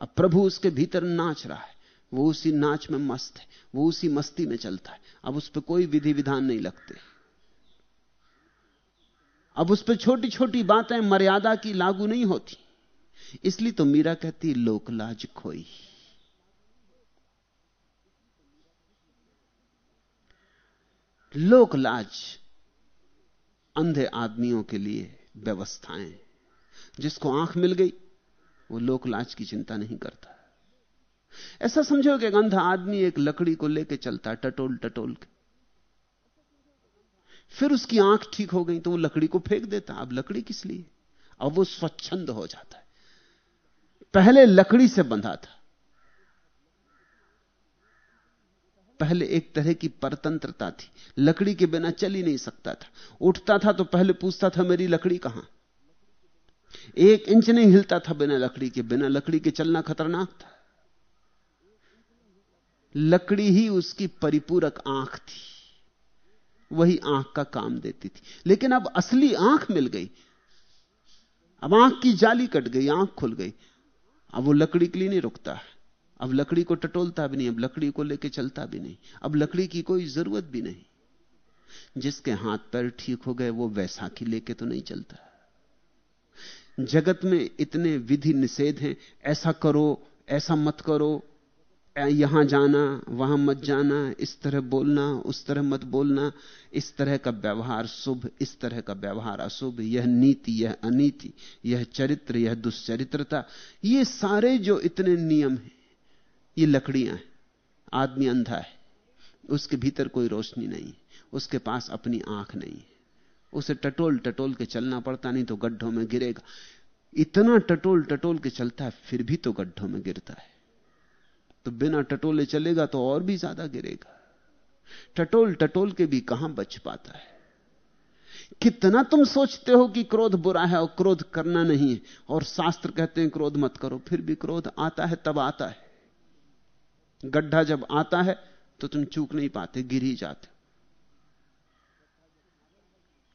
Speaker 2: अब प्रभु उसके भीतर नाच रहा है। वो उसी नाच में मस्त है, वो उसी मस्ती में चलता है। अब उस पर कोई विधि विधान नहीं लगते। अब उस पर छोटी छोटी बातें मर्यादा की लागू नहीं होती। इसलिए तो मीरा कहती लोकलाज खोई। लोकलाज अंधे आदमियों के लिए व्यवस्थाएँ। जिसको आँख मिल गई, वो लोकलाज की चिंता नहीं करता। ऐसा समझो कि अंधा आदमी एक लकड़ी को लेकर चलता टटोल टटोल के। फिर उसकी आँख ठीक हो गई तो वो लकड़ी को फेंक देता अब लकड़ी किस लिए? अब वो स्वच्छंद हो जाता है। पहले लकड़ी से बंधा था। पहले एक तरह की परतंत्रता थी। लकड़ी के बिना चल ही नहीं सकता था। उठता था तो पहले पूछता था, मेरी लकड़ी कहाँ? एक इंच नहीं हिलता था बिना लकड़ी के। बिना लकड़ी के चलना खतरनाक था। लकड़ी ही उसकी परिपूरक आँख थी। वही आँख का काम देती थी। लेकिन अब असली आँख मिल गई। अब आँख की जाली कट गई, आँख खुल गई। अब वो लकड़ी के लिए नहीं रुकता। अब लकड़ी को टटोलता भी नहीं, अब लकड़ी को लेके चलता भी नहीं। अब लकड़ी की कोई ज़रूरत भी नहीं। जिसके हाथ पैर ठीक हो गए, वो वैसाखी लेके तो नहीं चलता। जगत में इतने विधि निषेध हैं, ऐसा करो, ऐसा मत करो यहाँ जाना, वहाँ मत जाना, इस तरह बोलना, उस तरह मत बोलना, इस तरह का व्यवहार शुभ, इस तरह का व्यवहार अशुभ, यह नीति, यह अनीति, यह चरित्र, यह दुष्चरित्रता, ये सारे जो इतने नियम हैं, ये लकड़ियाँ हैं, आदमी अंधा है, उसके भीतर कोई रोशनी नहीं उसके पास अपनी आँख नहीं है, उसे टटोल टटोल के चलना पड़ता नहीं तो गड्ढों में गिरेगा, इतना टटोल टटोल के चलता है, फिर भी तो गड्ढों में गिरता है। तो बिना टटोले चलेगा तो और भी ज़्यादा गिरेगा। टटोल टटोल के भी कहाँ बच पाता है? कितना तुम सोचते हो कि क्रोध बुरा है और क्रोध करना नहीं है? और शास्त्र कहते हैं, क्रोध मत करो, फिर भी क्रोध आता है, तब आता है। गड्ढा जब आता है तो तुम चूक नहीं पाते, गिर ही जाते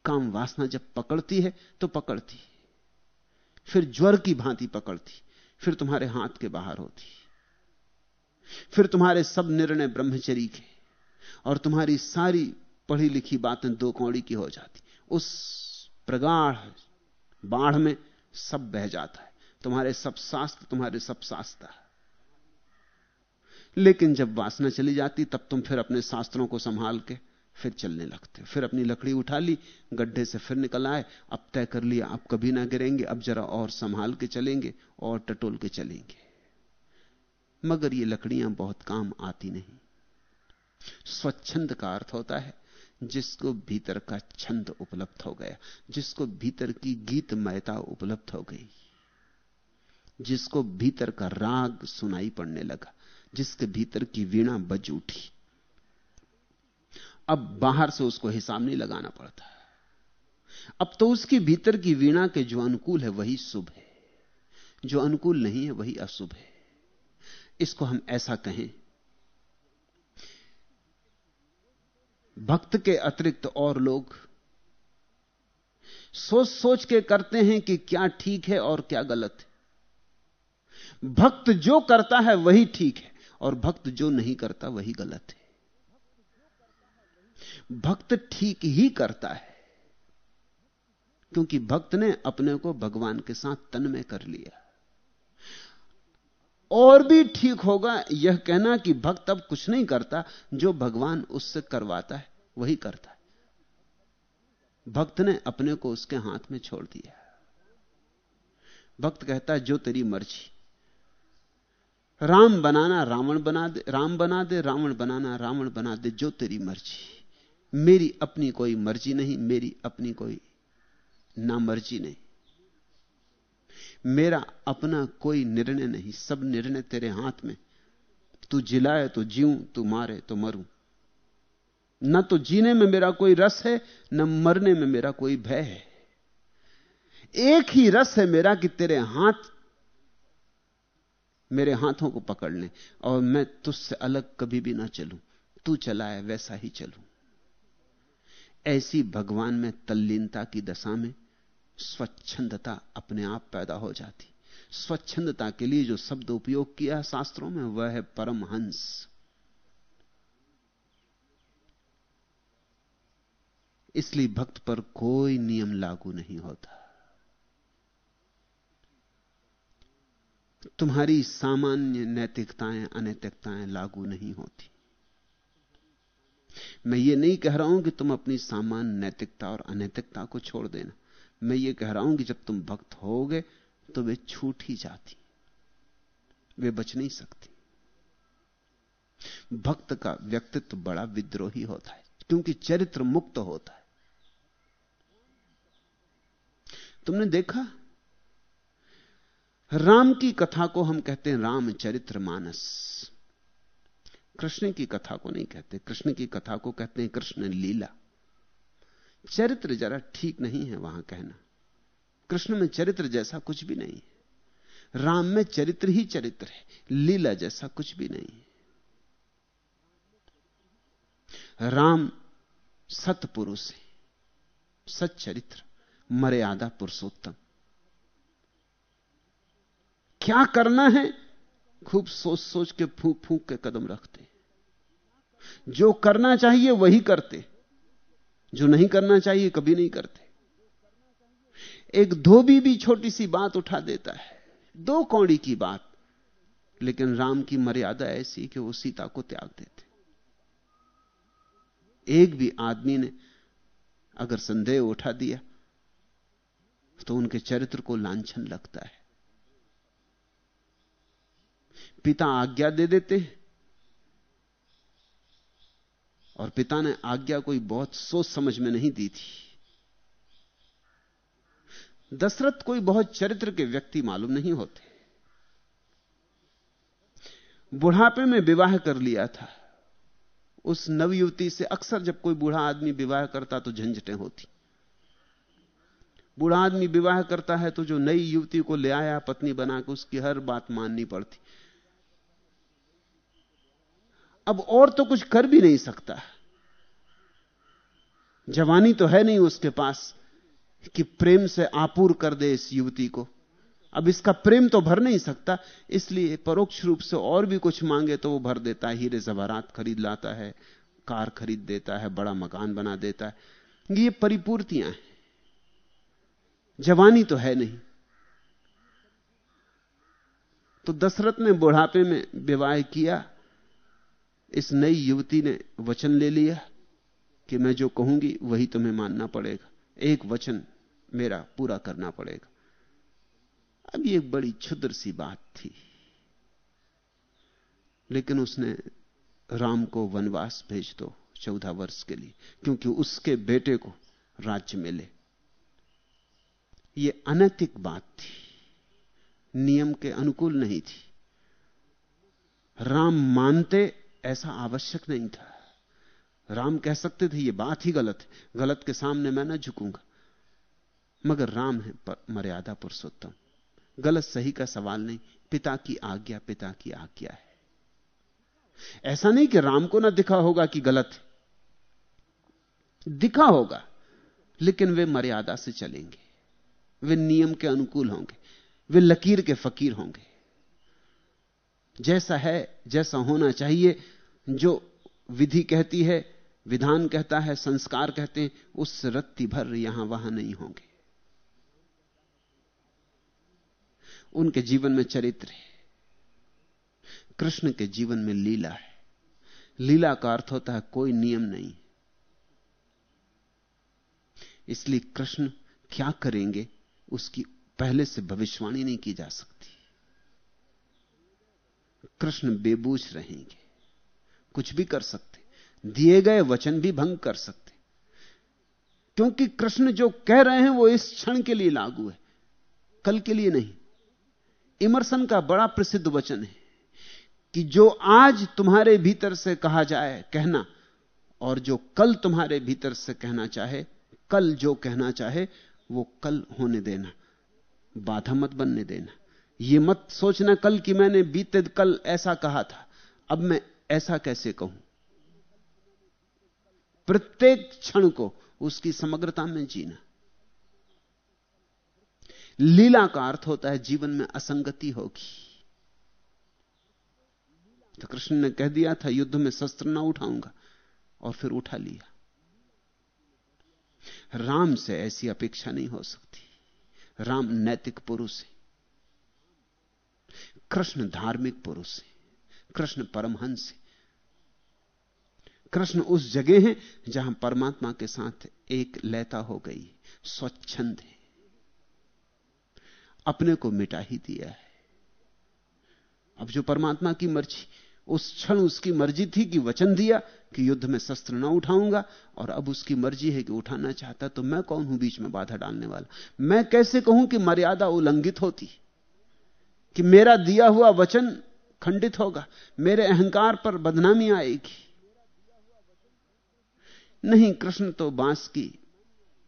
Speaker 2: काम वासना जब पकड़ती है तो पकड़ती फिर ज्वर की भांति पकड़ती फिर तुम्हारे हाथ के बाहर होती फिर तुम्हारे सब निर्णय ब्रह्मचरी के और तुम्हारी सारी पढ़ी लिखी बातें दो कौड़ी की हो जाती। उस प्रगाढ़ बाढ़ में सब बह जाता है। तुम्हारे सब शास्त्र तुम्हारे सब शास्त्र। लेकिन जब वासना चली जाती, तब तुम फिर अपने शास्त्रों को संभाल के फिर चलने लगते फिर अपनी लकड़ी उठा ली, गड्ढे से फिर निकल आए, अब तय कर लिया, आप कभी ना गिरेंगे, अब जरा और संभाल के चलेंगे और टटोल के चलेंगे। मगर ये लकड़ियाँ बहुत काम आती नहीं। स्वच्छंद का अर्थ होता है, जिसको भीतर का छंद उपलब्ध हो गया, जिसको भीतर की गीतमयता उपलब्ध हो गई, जिसको भीतर का राग सुनाई पड़ने लगा, जिसके भीतर की वीणा बज उठी। अब बाहर से उसको हिसाब नहीं लगाना पड़ता। अब तो उसकी भीतर की वीणा के जो अनुकूल है वही शुभ है, जो अनुकूल नहीं है वही अशुभ है। इसको हम ऐसा कहें। भक्त के अतिरिक्त और लोग सोच सोच के करते हैं कि क्या ठीक है और क्या गलत है। भक्त जो करता है वही ठीक है और भक्त जो नहीं करता वही गलत है। भक्त ठीक ही करता है क्योंकि भक्त ने अपने को भगवान के साथ तन में कर लिया। और भी ठीक होगा। यह कहना कि भक्त अब कुछ नहीं करता, जो भगवान उससे करवाता है, वही करता है। भक्त ने अपने को उसके हाथ में छोड़ दिया। भक्त कहता है, जो तेरी मर्ज़ी। राम बनाना, रावण बना दे, राम बना दे, रावण बनाना, रावण बना दे, जो तेरी मर्ज़ी। मेरी अपनी कोई मर्ज़ी नहीं, मेरी अपनी कोई ना मर्ज़ी नहीं। मेरा अपना कोई निर्णय नहीं, सब निर्णय तेरे हाथ में। तू जिलाए तो जीऊं, तू मारे तो मरूं। न तो जीने में मेरा कोई रस है, न मरने में मेरा कोई भय है। एक ही रस है मेरा कि तेरे हाथ, मेरे हाथों को पकड़ ले, और मैं तुझसे अलग कभी भी ना चलूँ। तू चलाए, वैसा ही चलूँ। ऐसी भगवान में तल्लीनता की दशा में स्वच्छंदता अपने आप पैदा हो जाती। स्वच्छंदता के लिए जो शब्द उपयोग किया शास्त्रों में, वह है परमहंस। इसलिए भक्त पर कोई नियम लागू नहीं होता। तुम्हारी सामान्य नैतिकताएँ, अनैतिकताएँ लागू नहीं होती। मैं ये नहीं कह रहा हूँ कि तुम अपनी सामान्य नैतिकता और अनैतिकता को छोड़ देना। मैं ये कह रहा हूँ कि जब तुम भक्त होगे तो वे छूट ही जाती। वे बच नहीं सकती। भक्त का व्यक्तित्व बड़ा विद्रोही होता है, क्योंकि चरित्र मुक्त होता है। तुमने देखा? राम की कथा को हम कहते हैं रामचरित्र मानस। कृष्ण की कथा को नहीं कहते। कृष्ण की कथा को कहते हैं कृष्ण लीला। चरित्र जरा ठीक नहीं है वहाँ कहना। कृष्ण में चरित्र जैसा कुछ भी नहीं है। राम में चरित्र ही चरित्र है। लीला जैसा कुछ भी नहीं है। राम सतपुरुष है। सच्चरित्र, मर्यादा पुरुषोत्तम। क्या करना है? खूब सोच सोच के फूक फूक के कदम रखते। जो करना चाहिए वही करते। जो नहीं करना चाहिए, कभी नहीं करते। एक धोबी भी छोटी सी बात उठा देता है। दो कौड़ी की बात। लेकिन राम की मर्यादा ऐसी कि वो सीता को त्याग देते। एक भी आदमी ने अगर संदेह उठा दिया तो उनके चरित्र को लांछन लगता है। पिता आज्ञा दे देते हैं। और पिता ने आज्ञा कोई बहुत सोच समझ में नहीं दी थी। दशरथ कोई बहुत चरित्र के व्यक्ति मालूम नहीं होते। बुढ़ापे में विवाह कर लिया था। उस नवयुवती से अक्सर जब कोई बूढ़ा आदमी विवाह करता तो झंझटें होती। बूढ़ा आदमी विवाह करता है तो जो नई युवती को ले आया, पत्नी बना के उसकी हर बात माननी पड़ती। अब और तो कुछ कर भी नहीं सकता। जवानी तो है नहीं उसके पास कि प्रेम से आपूर कर दे इस युवती को। अब इसका प्रेम तो भर नहीं सकता, इसलिए परोक्ष रूप से और भी कुछ मांगे तो वो भर देता है। हीरे जवारात खरीद लाता है, कार खरीद देता है, बड़ा मकान बना देता है। ये परिपूर्तियाँ हैं। जवानी तो है नहीं। तो दशरथ ने बुढ़ापे में विवाह किया इस नई युवती ने वचन ले लिया कि मैं जो कहूँगी वही तुम्हें मानना पड़ेगा। एक वचन मेरा पूरा करना पड़ेगा। अब ये एक बड़ी क्षुद्र सी बात थी। लेकिन उसने राम को वनवास भेज दो चौदह वर्ष के लिए, क्योंकि उसके बेटे को राज्य मिले। यह अनैतिक बात थी। नियम के अनुकूल नहीं थी। राम मानते ऐसा आवश्यक नहीं था। राम कह सकते थे यह बात ही गलत है। गलत के सामने मैं ना झुकूँगा। मगर राम है मर्यादा पुरुषोत्तम। गलत सही का सवाल नहीं। पिता की आज्ञा, पिता की आज्ञा है। ऐसा नहीं कि राम को ना दिखा होगा कि गलत है। दिखा होगा, लेकिन वे मर्यादा से चलेंगे। वे नियम के अनुकूल होंगे। वे लकीर के फकीर होंगे। जैसा है, जैसा होना चाहिए। जो विधि कहती है, विधान कहता है, संस्कार कहते हैं, उस रत्ती भर यहाँ वहाँ नहीं होंगे। उनके जीवन में चरित्र है। कृष्ण के जीवन में लीला है। लीला का अर्थ होता है कोई नियम नहीं। इसलिए कृष्ण क्या करेंगे, उसकी पहले से भविष्यवाणी नहीं की जा सकती। कृष्ण बेबूझ रहेंगे। कुछ भी कर सकते। दिए गए वचन भी भंग कर सकते। क्योंकि कृष्ण जो कह रहे हैं, वो इस क्षण के लिए लागू है। कल के लिए नहीं। इमरसन का बड़ा प्रसिद्ध वचन है कि जो आज तुम्हारे भीतर से कहा जाए कहना, और जो कल तुम्हारे भीतर से कहना चाहे, कल जो कहना चाहे, वो कल होने देना। बाधा मत बनने देना। ये मत सोचना कल कि मैंने बीते कल ऐसा कहा था। अब मैं ऐसा कैसे कहूँ? प्रत्येक क्षण को उसकी समग्रता में जीना। लीला का अर्थ होता है जीवन में असंगति होगी। तो कृष्ण ने कह दिया था, युद्ध में शस्त्र ना उठाऊँगा। और फिर उठा लिया। राम से ऐसी अपेक्षा नहीं हो सकती। राम नैतिक पुरुष है। कृष्ण धार्मिक पुरुष है, कृष्ण परमहंस है। कृष्ण उस जगह है जहाँ परमात्मा के साथ एक लयता हो गई, स्वच्छंद है। अपने को मिटा ही दिया है। अब जो परमात्मा की मर्ज़ी, उस क्षण उसकी मर्ज़ी थी कि वचन दिया कि युद्ध में शस्त्र ना उठाऊँगा, और अब उसकी मर्ज़ी है कि उठाना चाहता तो मैं कौन हूँ बीच में बाधा डालने वाला? मैं कैसे कहूँ कि मर्यादा उल्लंघित होती? कि मेरा दिया हुआ वचन खंडित होगा, मेरे अहंकार पर बदनामी आएगी। नहीं, कृष्ण तो बाँस की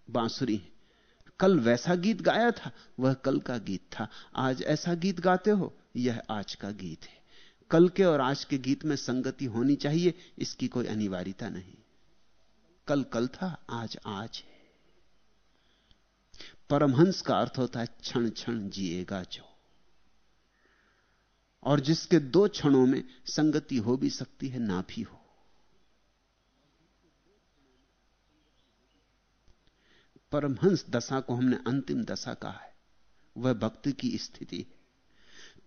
Speaker 2: बांसुरी है। कल वैसा गीत गाया था, वह कल का गीत था। आज ऐसा गीत गाते हो, यह आज का गीत है। कल के और आज के गीत में संगति होनी चाहिए, इसकी कोई अनिवार्यता नहीं। कल कल था, आज आज है। परमहंस का अर्थ होता है, क्षण क्षण जिएगा जो। और जिसके दो क्षणों में संगति हो भी सकती है, ना भी हो। परमहंस दशा को हमने अंतिम दशा कहा है। वह भक्ति की स्थिति है।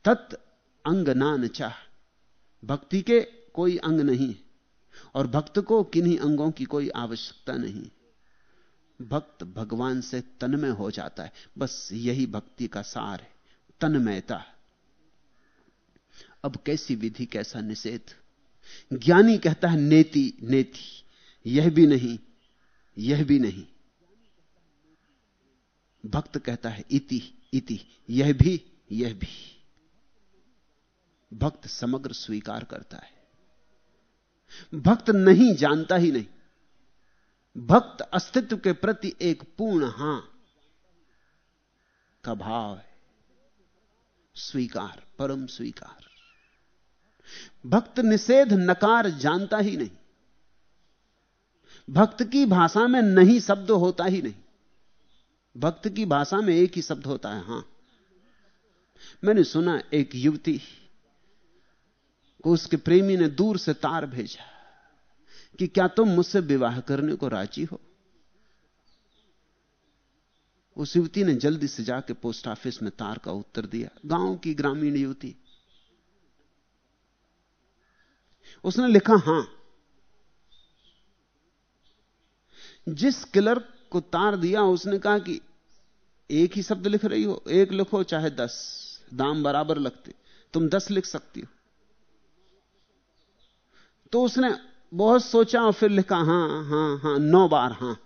Speaker 2: तत् अंग नान चाह भक्ति के कोई अंग नहीं और भक्त को किन्हीं अंगों की कोई आवश्यकता नहीं। भक्त भगवान से तन्मय हो जाता है। बस यही भक्ति का सार है, तन्मयता। अब कैसी विधि, कैसा निषेध? ज्ञानी कहता है, नेति नेति, यह भी नहीं, यह भी नहीं। भक्त कहता है, इति इति, यह भी यह भी। भक्त समग्र स्वीकार करता है। भक्त नहीं जानता ही नहीं। भक्त अस्तित्व के प्रति एक पूर्ण हाँ का भाव है। स्वीकार, परम स्वीकार। भक्त निषेध नकार जानता ही नहीं। भक्त की भाषा में नहीं शब्द होता ही नहीं। भक्त की भाषा में एक ही शब्द होता है, हाँ। मैंने सुना एक युवती को उसके प्रेमी ने दूर से तार भेजा कि क्या तुम मुझसे विवाह करने को राज़ी हो? उस युवती ने जल्दी से जाके पोस्ट ऑफ़िस में तार का उत्तर दिया। गाँव की ग्रामीण युवती उसने लिखा, हाँ. जिस क्लर्क को तार दिया, उसने कहा कि एक ही शब्द लिख रही हो, एक लिखो, चाहे दस। दाम बराबर लगते। तुम दस लिख सकती हो। तो उसने बहुत सोचा और फिर लिखा, हाँ हाँ हाँ, नौ बार, हाँ.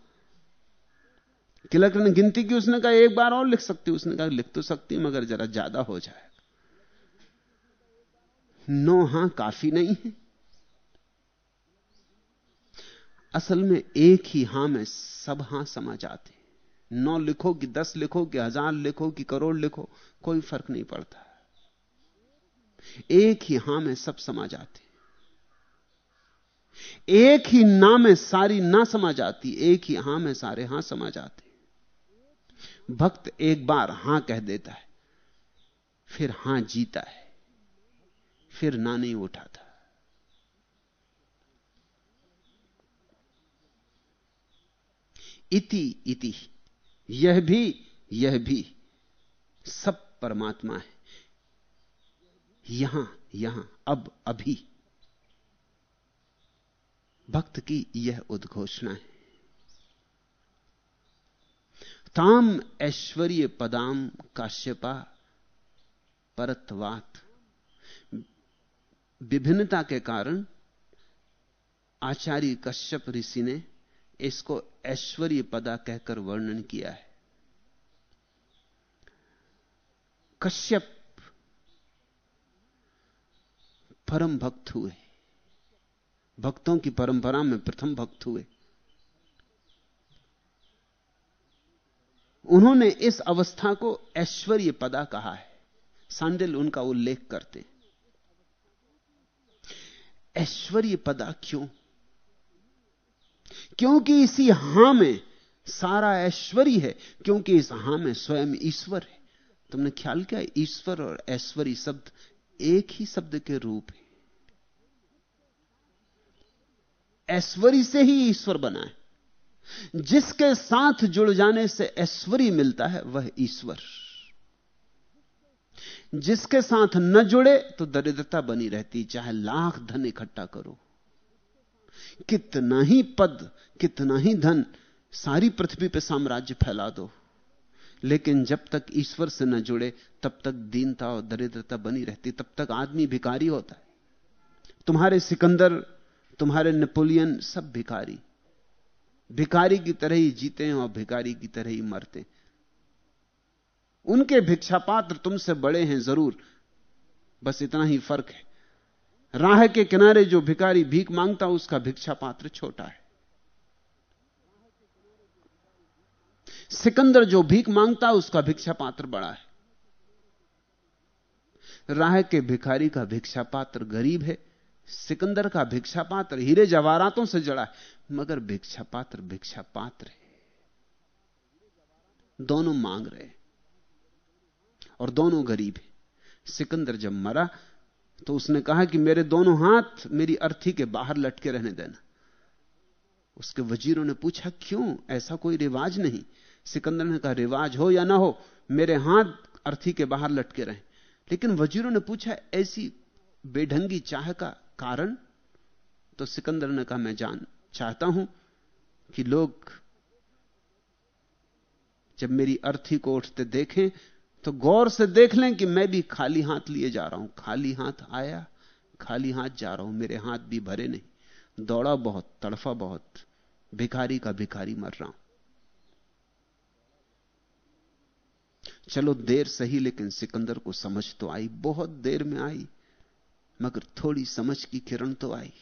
Speaker 2: क्लर्क ने गिनती की, उसने कहा, एक बार और लिख सकती उसने कहा, लिख तो सकती मगर जरा ज़्यादा हो जाएगा। नौ, हाँ, काफ़ी नहीं है। असल में एक ही हाँ में सब हाँ समा जाते नौ लिखो कि दस लिखो कि हज़ार लिखो कि करोड़ लिखो, कोई फ़र्क नहीं पड़ता। एक ही हाँ में सब समा जाते एक ही ना में सारी ना समा जाती एक ही हाँ में सारे हाँ समा जाते भक्त एक बार हाँ कह देता है, फिर हाँ जीता है, फिर ना नहीं उठाता। इति इति। यह भी यह भी। सब परमात्मा है। यहाँ यहाँ, अब, अभी। भक्त की यह उद्घोषणा है। ताम ऐश्वर्य पदाम काश्यपा परतवात। विभिन्नता के कारण आचार्य कश्यप ऋषि ने इसको ऐश्वर्य पदा कहकर वर्णन किया है। कश्यप परम भक्त हुए। भक्तों की परंपरा में प्रथम भक्त हुए। उन्होंने इस अवस्था को ऐश्वर्य पदा कहा है। सांडिल उनका उल्लेख करते। ऐश्वर्य पदा क्यों? क्योंकि इसी हाँ में सारा ऐश्वर्य है, क्योंकि इस हाँ में स्वयं ईश्वर है। तुमने ख्याल किया, ईश्वर और ऐश्वर्य शब्द एक ही शब्द के रूप है। ऐश्वर्य से ही ईश्वर बना है। जिसके साथ जुड़ जाने से ऐश्वर्य मिलता है, वह ईश्वर। जिसके साथ न जुड़े तो दरिद्रता बनी रहती, चाहे लाख धन इकट्ठा करो। कितना ही पद, कितना ही धन सारी पृथ्वी पर साम्राज्य फैला दो। लेकिन जब तक ईश्वर से न जुड़े, तब तक दीनता और दरिद्रता बनी रहती, तब तक आदमी भिकारी होता है। तुम्हारे सिकंदर, तुम्हारे नेपोलियन सब भिकारी भिकारी की तरह ही जीते हैं और भिकारी की तरह ही मरते उनके भिक्षा पात्र तुमसे बड़े हैं ज़रूर। बस इतना ही फ़र्क है। राह के किनारे जो भिकारी भीख माँगता उसका भिक्षा पात्र छोटा है। सिकंदर जो भीख माँगता उसका भिक्षा पात्र बड़ा है। राह के भिखारी का भिक्षा पात्र गरीब है, सिकंदर का भिक्षा पात्र हीरे जवाहरातों से जड़ा है, मगर भिक्षा पात्र भिक्षा पात्र है। दोनों मांग रहे हैं, और दोनों गरीब है। सिकंदर जब मरा तो उसने कहा कि मेरे दोनों हाथ मेरी अर्थी के बाहर लटके रहने देना। उसके वजीरों ने पूछा, क्यों? ऐसा कोई रिवाज नहीं? सिकंदर ने कहा, रिवाज हो या ना हो, मेरे हाथ अर्थी के बाहर लटके रहे। लेकिन वजीरों ने पूछा, ऐसी बेढंगी चाह का कारण? तो सिकंदर ने कहा, मैं जान, चाहता हूँ कि लोग जब मेरी अर्थी को उठते देखें तो गौर से देख लें कि मैं भी खाली हाथ लिए जा रहा हूँ। खाली हाथ आया, खाली हाथ जा रहा हूँ। मेरे हाथ भी भरे नहीं। दौड़ा बहुत, तड़फा बहुत। भिखारी का भिखारी मर रहा हूँ। चलो देर सही, लेकिन सिकंदर को समझ तो आई। बहुत देर में आई, मगर थोड़ी समझ की किरण तो आई।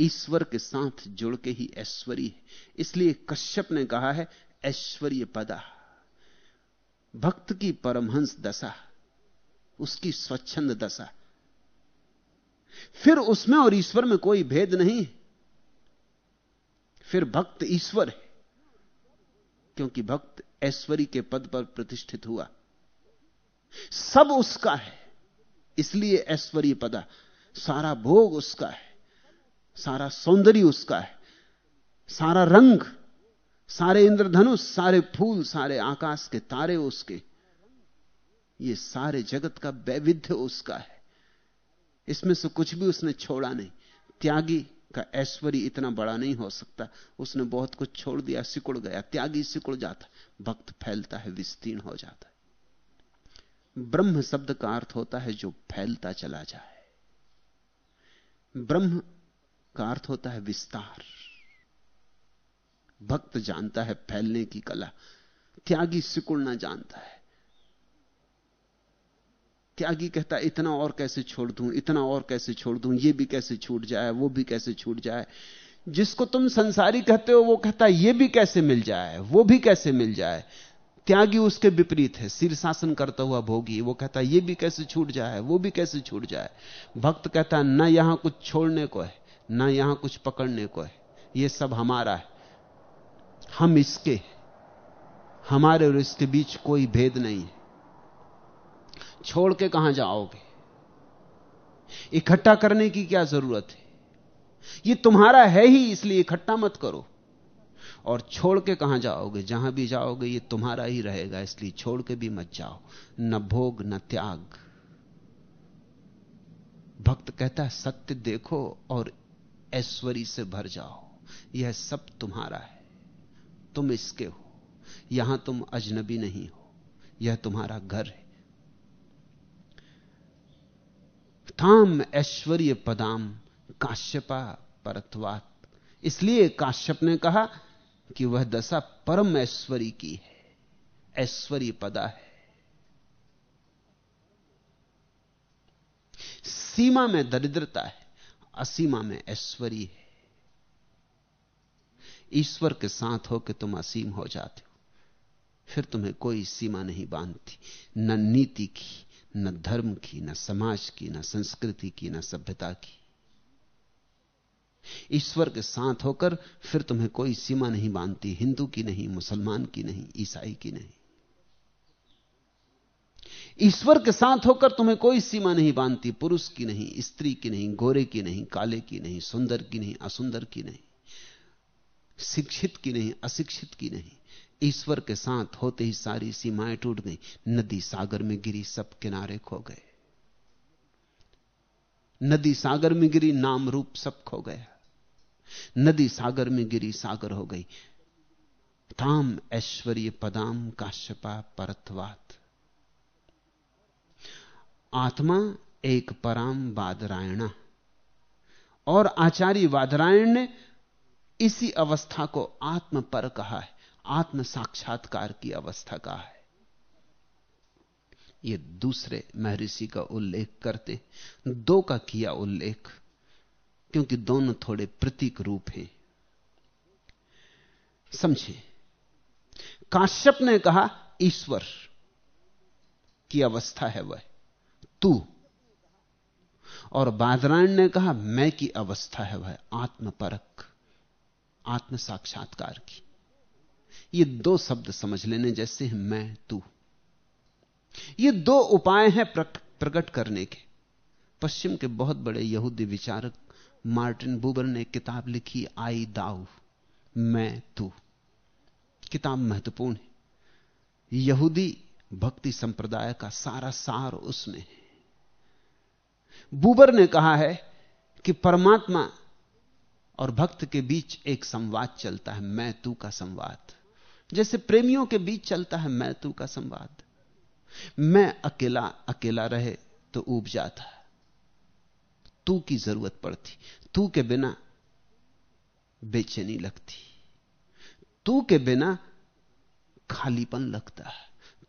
Speaker 2: ईश्वर के साथ जुड़ के ही ऐश्वर्य है। इसलिए कश्यप ने कहा है, ऐश्वर्य पदा। भक्त की परमहंस दशा, उसकी स्वच्छंद दशा। फिर उसमें और ईश्वर में कोई भेद नहीं। फिर भक्त ईश्वर है, क्योंकि भक्त ऐश्वर्य के पद पर प्रतिष्ठित हुआ। सब उसका है, इसलिए ऐश्वर्य पदा। सारा भोग उसका है, सारा सौंदर्य उसका है, सारा रंग सारे इंद्रधनुष, सारे फूल, सारे आकाश के तारे उसके। ये सारे जगत का वैविध्य उसका है। इसमें से कुछ भी उसने छोड़ा नहीं। त्यागी का ऐश्वर्य इतना बड़ा नहीं हो सकता। उसने बहुत कुछ छोड़ दिया, सिकुड़ गया। त्यागी सिकुड़ जाता। भक्त फैलता है, विस्तीर्ण हो जाता है। ब्रह्म शब्द का अर्थ होता है, जो फैलता चला जाए। ब्रह्म का अर्थ होता है, विस्तार। भक्त जानता है फैलने की कला, त्यागी सिकुड़ना जानता है। त्यागी कहता इतना और कैसे छोड़ दूँ, इतना और कैसे छोड़ दूँ, ये भी कैसे छूट जाए, वो भी कैसे छूट जाए। जिसको तुम संसारी कहते हो, वो कहता ये भी कैसे मिल जाए, वो भी कैसे मिल जाए। त्यागी उसके विपरीत है, सिर शासन करता हुआ भोगी, वो कहता है, ये भी कैसे छूट जाए, वो भी कैसे छूट जाए। भक्त कहता है, ना यहाँ कुछ छोड़ने को है, ना यहाँ कुछ पकड़ने को है, ये सब हमारा है। हम इसके हमारे और इसके बीच कोई भेद नहीं है। छोड़ के कहाँ जाओगे? इकट्ठा करने की क्या ज़रूरत है? ये तुम्हारा है ही, इसलिए इकट्ठा मत करो। और छोड़ के कहाँ जाओगे? जहाँ भी जाओगे, ये तुम्हारा ही रहेगा, इसलिए छोड़ के भी मत जाओ। न भोग, न त्याग। भक्त कहता है, सत्य देखो और ऐश्वरी से भर जाओ। यह सब तुम्हारा है। तुम इसके हो। यहाँ तुम अजनबी नहीं हो। यह तुम्हारा घर है। थाम ऐश्वर्य पदाम काश्यपा परत्वात। इसलिए काश्यप ने कहा कि वह दशा परम ऐश्वर्य की है। ऐश्वर्य पदा है। सीमा में दरिद्रता है, असीमा में ऐश्वर्य है। ईश्वर के साथ होकर तुम असीम हो जाते हो। फिर तुम्हें कोई सीमा नहीं बांधती। न नीति की, न धर्म की, न समाज की, न संस्कृति की, न सभ्यता की। ईश्वर के साथ होकर फिर तुम्हें कोई सीमा नहीं बांधती। हिंदू की नहीं, मुसलमान की नहीं, ईसाई की नहीं। ईश्वर के साथ होकर तुम्हें कोई सीमा नहीं बांधती। पुरुष की नहीं, स्त्री की नहीं, गोरे की नहीं, काले की नहीं, सुंदर की नहीं, असुंदर की नहीं। शिक्षित की नहीं, अशिक्षित की नहीं। ईश्वर के साथ होते ही सारी सीमाएँ टूट गई। नदी सागर में गिरी, सब किनारे खो गए। नदी सागर में गिरी, नाम रूप सब खो गया। नदी सागर में गिरी, सागर हो गई। ताम ऐश्वर्य पदाम काश्यपा परत्वात। आत्मा एक पराम बादरायणा और आचार्य वादरायण ने इसी अवस्था को आत्म पर कहा है, आत्म साक्षात्कार की अवस्था कहा है। ये दूसरे महर्षि का उल्लेख करते दो का किया उल्लेख, क्योंकि दोनों थोड़े प्रतीक रूप हैं। समझे, काश्यप ने कहा, ईश्वर की अवस्था है वह, तू। और बादरायण ने कहा, मैं की अवस्था है वह आत्मपरक आत्म साक्षात्कार की। ये दो शब्द समझ लेने जैसे हैं मैं, तू। ये दो उपाय हैं प्रकट करने के। पश्चिम के बहुत बड़े यहूदी विचारक मार्टिन बुबर ने किताब लिखी, आई दाऊ, मैं, तू। किताब महत्वपूर्ण है। यहूदी भक्ति संप्रदाय का सारा सार उसमें है। बुबर ने कहा है कि परमात्मा और भक्त के बीच एक संवाद चलता है, मैं तू का संवाद। जैसे प्रेमियों के बीच चलता है, मैं तू का संवाद। मैं अकेला अकेला रहे तो ऊब जाता तू की ज़रूरत पड़ती, तू के बिना बेचैनी लगती। तू के बिना खालीपन लगता है,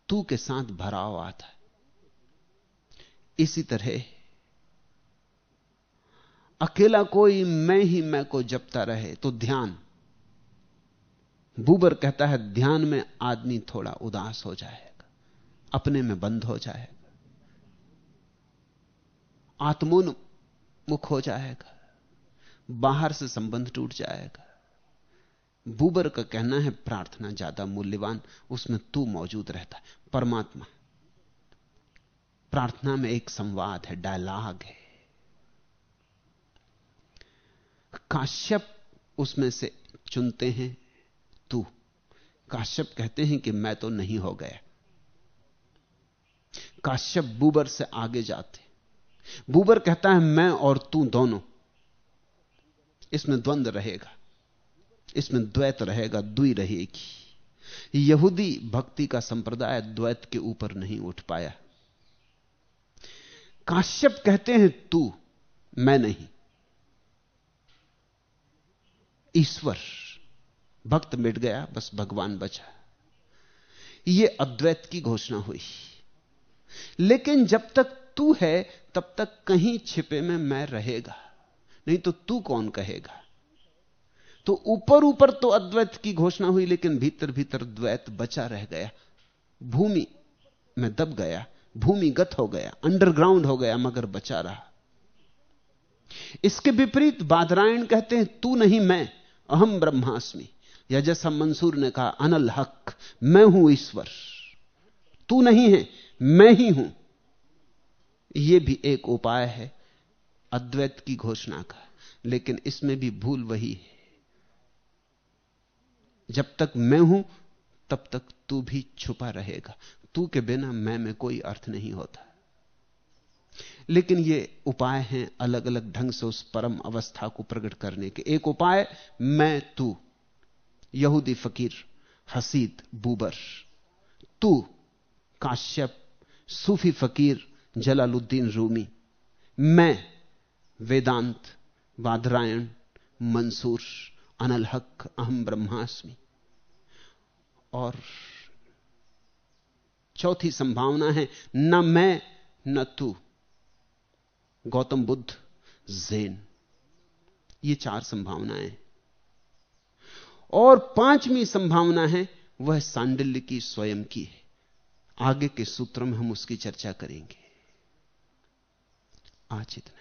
Speaker 2: तू के साथ भराव आता है। इसी तरह अकेला कोई, मैं ही, मैं को जपता रहे तो ध्यान। बूबर कहता है, ध्यान में आदमी थोड़ा उदास हो जाएगा, अपने में बंद हो जाएगा। आत्मोन्मुख हो जाएगा, बाहर से संबंध टूट जाएगा। बूबर का कहना है, प्रार्थना ज़्यादा मूल्यवान, उसमें तू मौजूद रहता है। परमात्मा, प्रार्थना में एक संवाद है, डायलॉग है। काश्यप उसमें से चुनते हैं, तू। काश्यप कहते हैं कि मैं तो नहीं हो गया। काश्यप बूबर से आगे जाते। बूबर कहता है, मैं और तू दोनों। इसमें द्वंद रहेगा। इसमें द्वैत रहेगा दुई रहेगी। यहूदी भक्ति का संप्रदाय द्वैत के ऊपर नहीं उठ पाया। काश्यप कहते हैं, तू, मैं नहीं। ईश्वर। भक्त मिट गया, बस भगवान बचा। यह अद्वैत की घोषणा हुई। लेकिन जब तक तू है, तब तक कहीं छिपे में मैं रहेगा। नहीं तो तू कौन कहेगा? तो ऊपर ऊपर तो अद्वैत की घोषणा हुई, लेकिन भीतर भीतर द्वैत बचा रह गया। भूमि में दब गया, भूमिगत हो गया अंडरग्राउंड हो गया, मगर बचा रहा। इसके विपरीत बादरायण कहते हैं, तू नहीं, मैं अहम ब्रह्मास्मि। या जैसा मंसूर ने कहा, अनल हक, मैं हूँ ईश्वर। तू नहीं है, मैं ही हूँ। यह भी एक उपाय है, अद्वैत की घोषणा का। लेकिन इसमें भी भूल वही है। जब तक मैं हूँ, तब तक तू भी छुपा रहेगा। तू के बिना मैं में कोई अर्थ नहीं होता। लेकिन ये उपाय हैं अलग अलग ढंग से उस परम अवस्था को प्रकट करने के। एक उपाय, मैं, तू। यहूदी फकीर, हसीद, बूबर। तू, काश्यप, सूफी फकीर, जलालुद्दीन रूमी। मैं, वेदांत बादरायण मंसूर अनल हक अहम ब्रह्मास्मि। और चौथी संभावना है, न मैं, न तू। गौतम बुद्ध, जेन। ये चार संभावनाएँ और पांचवी संभावना है, वह सांडिल्य की स्वयं की है। आगे के सूत्र में हम उसकी चर्चा करेंगे। आज इतना।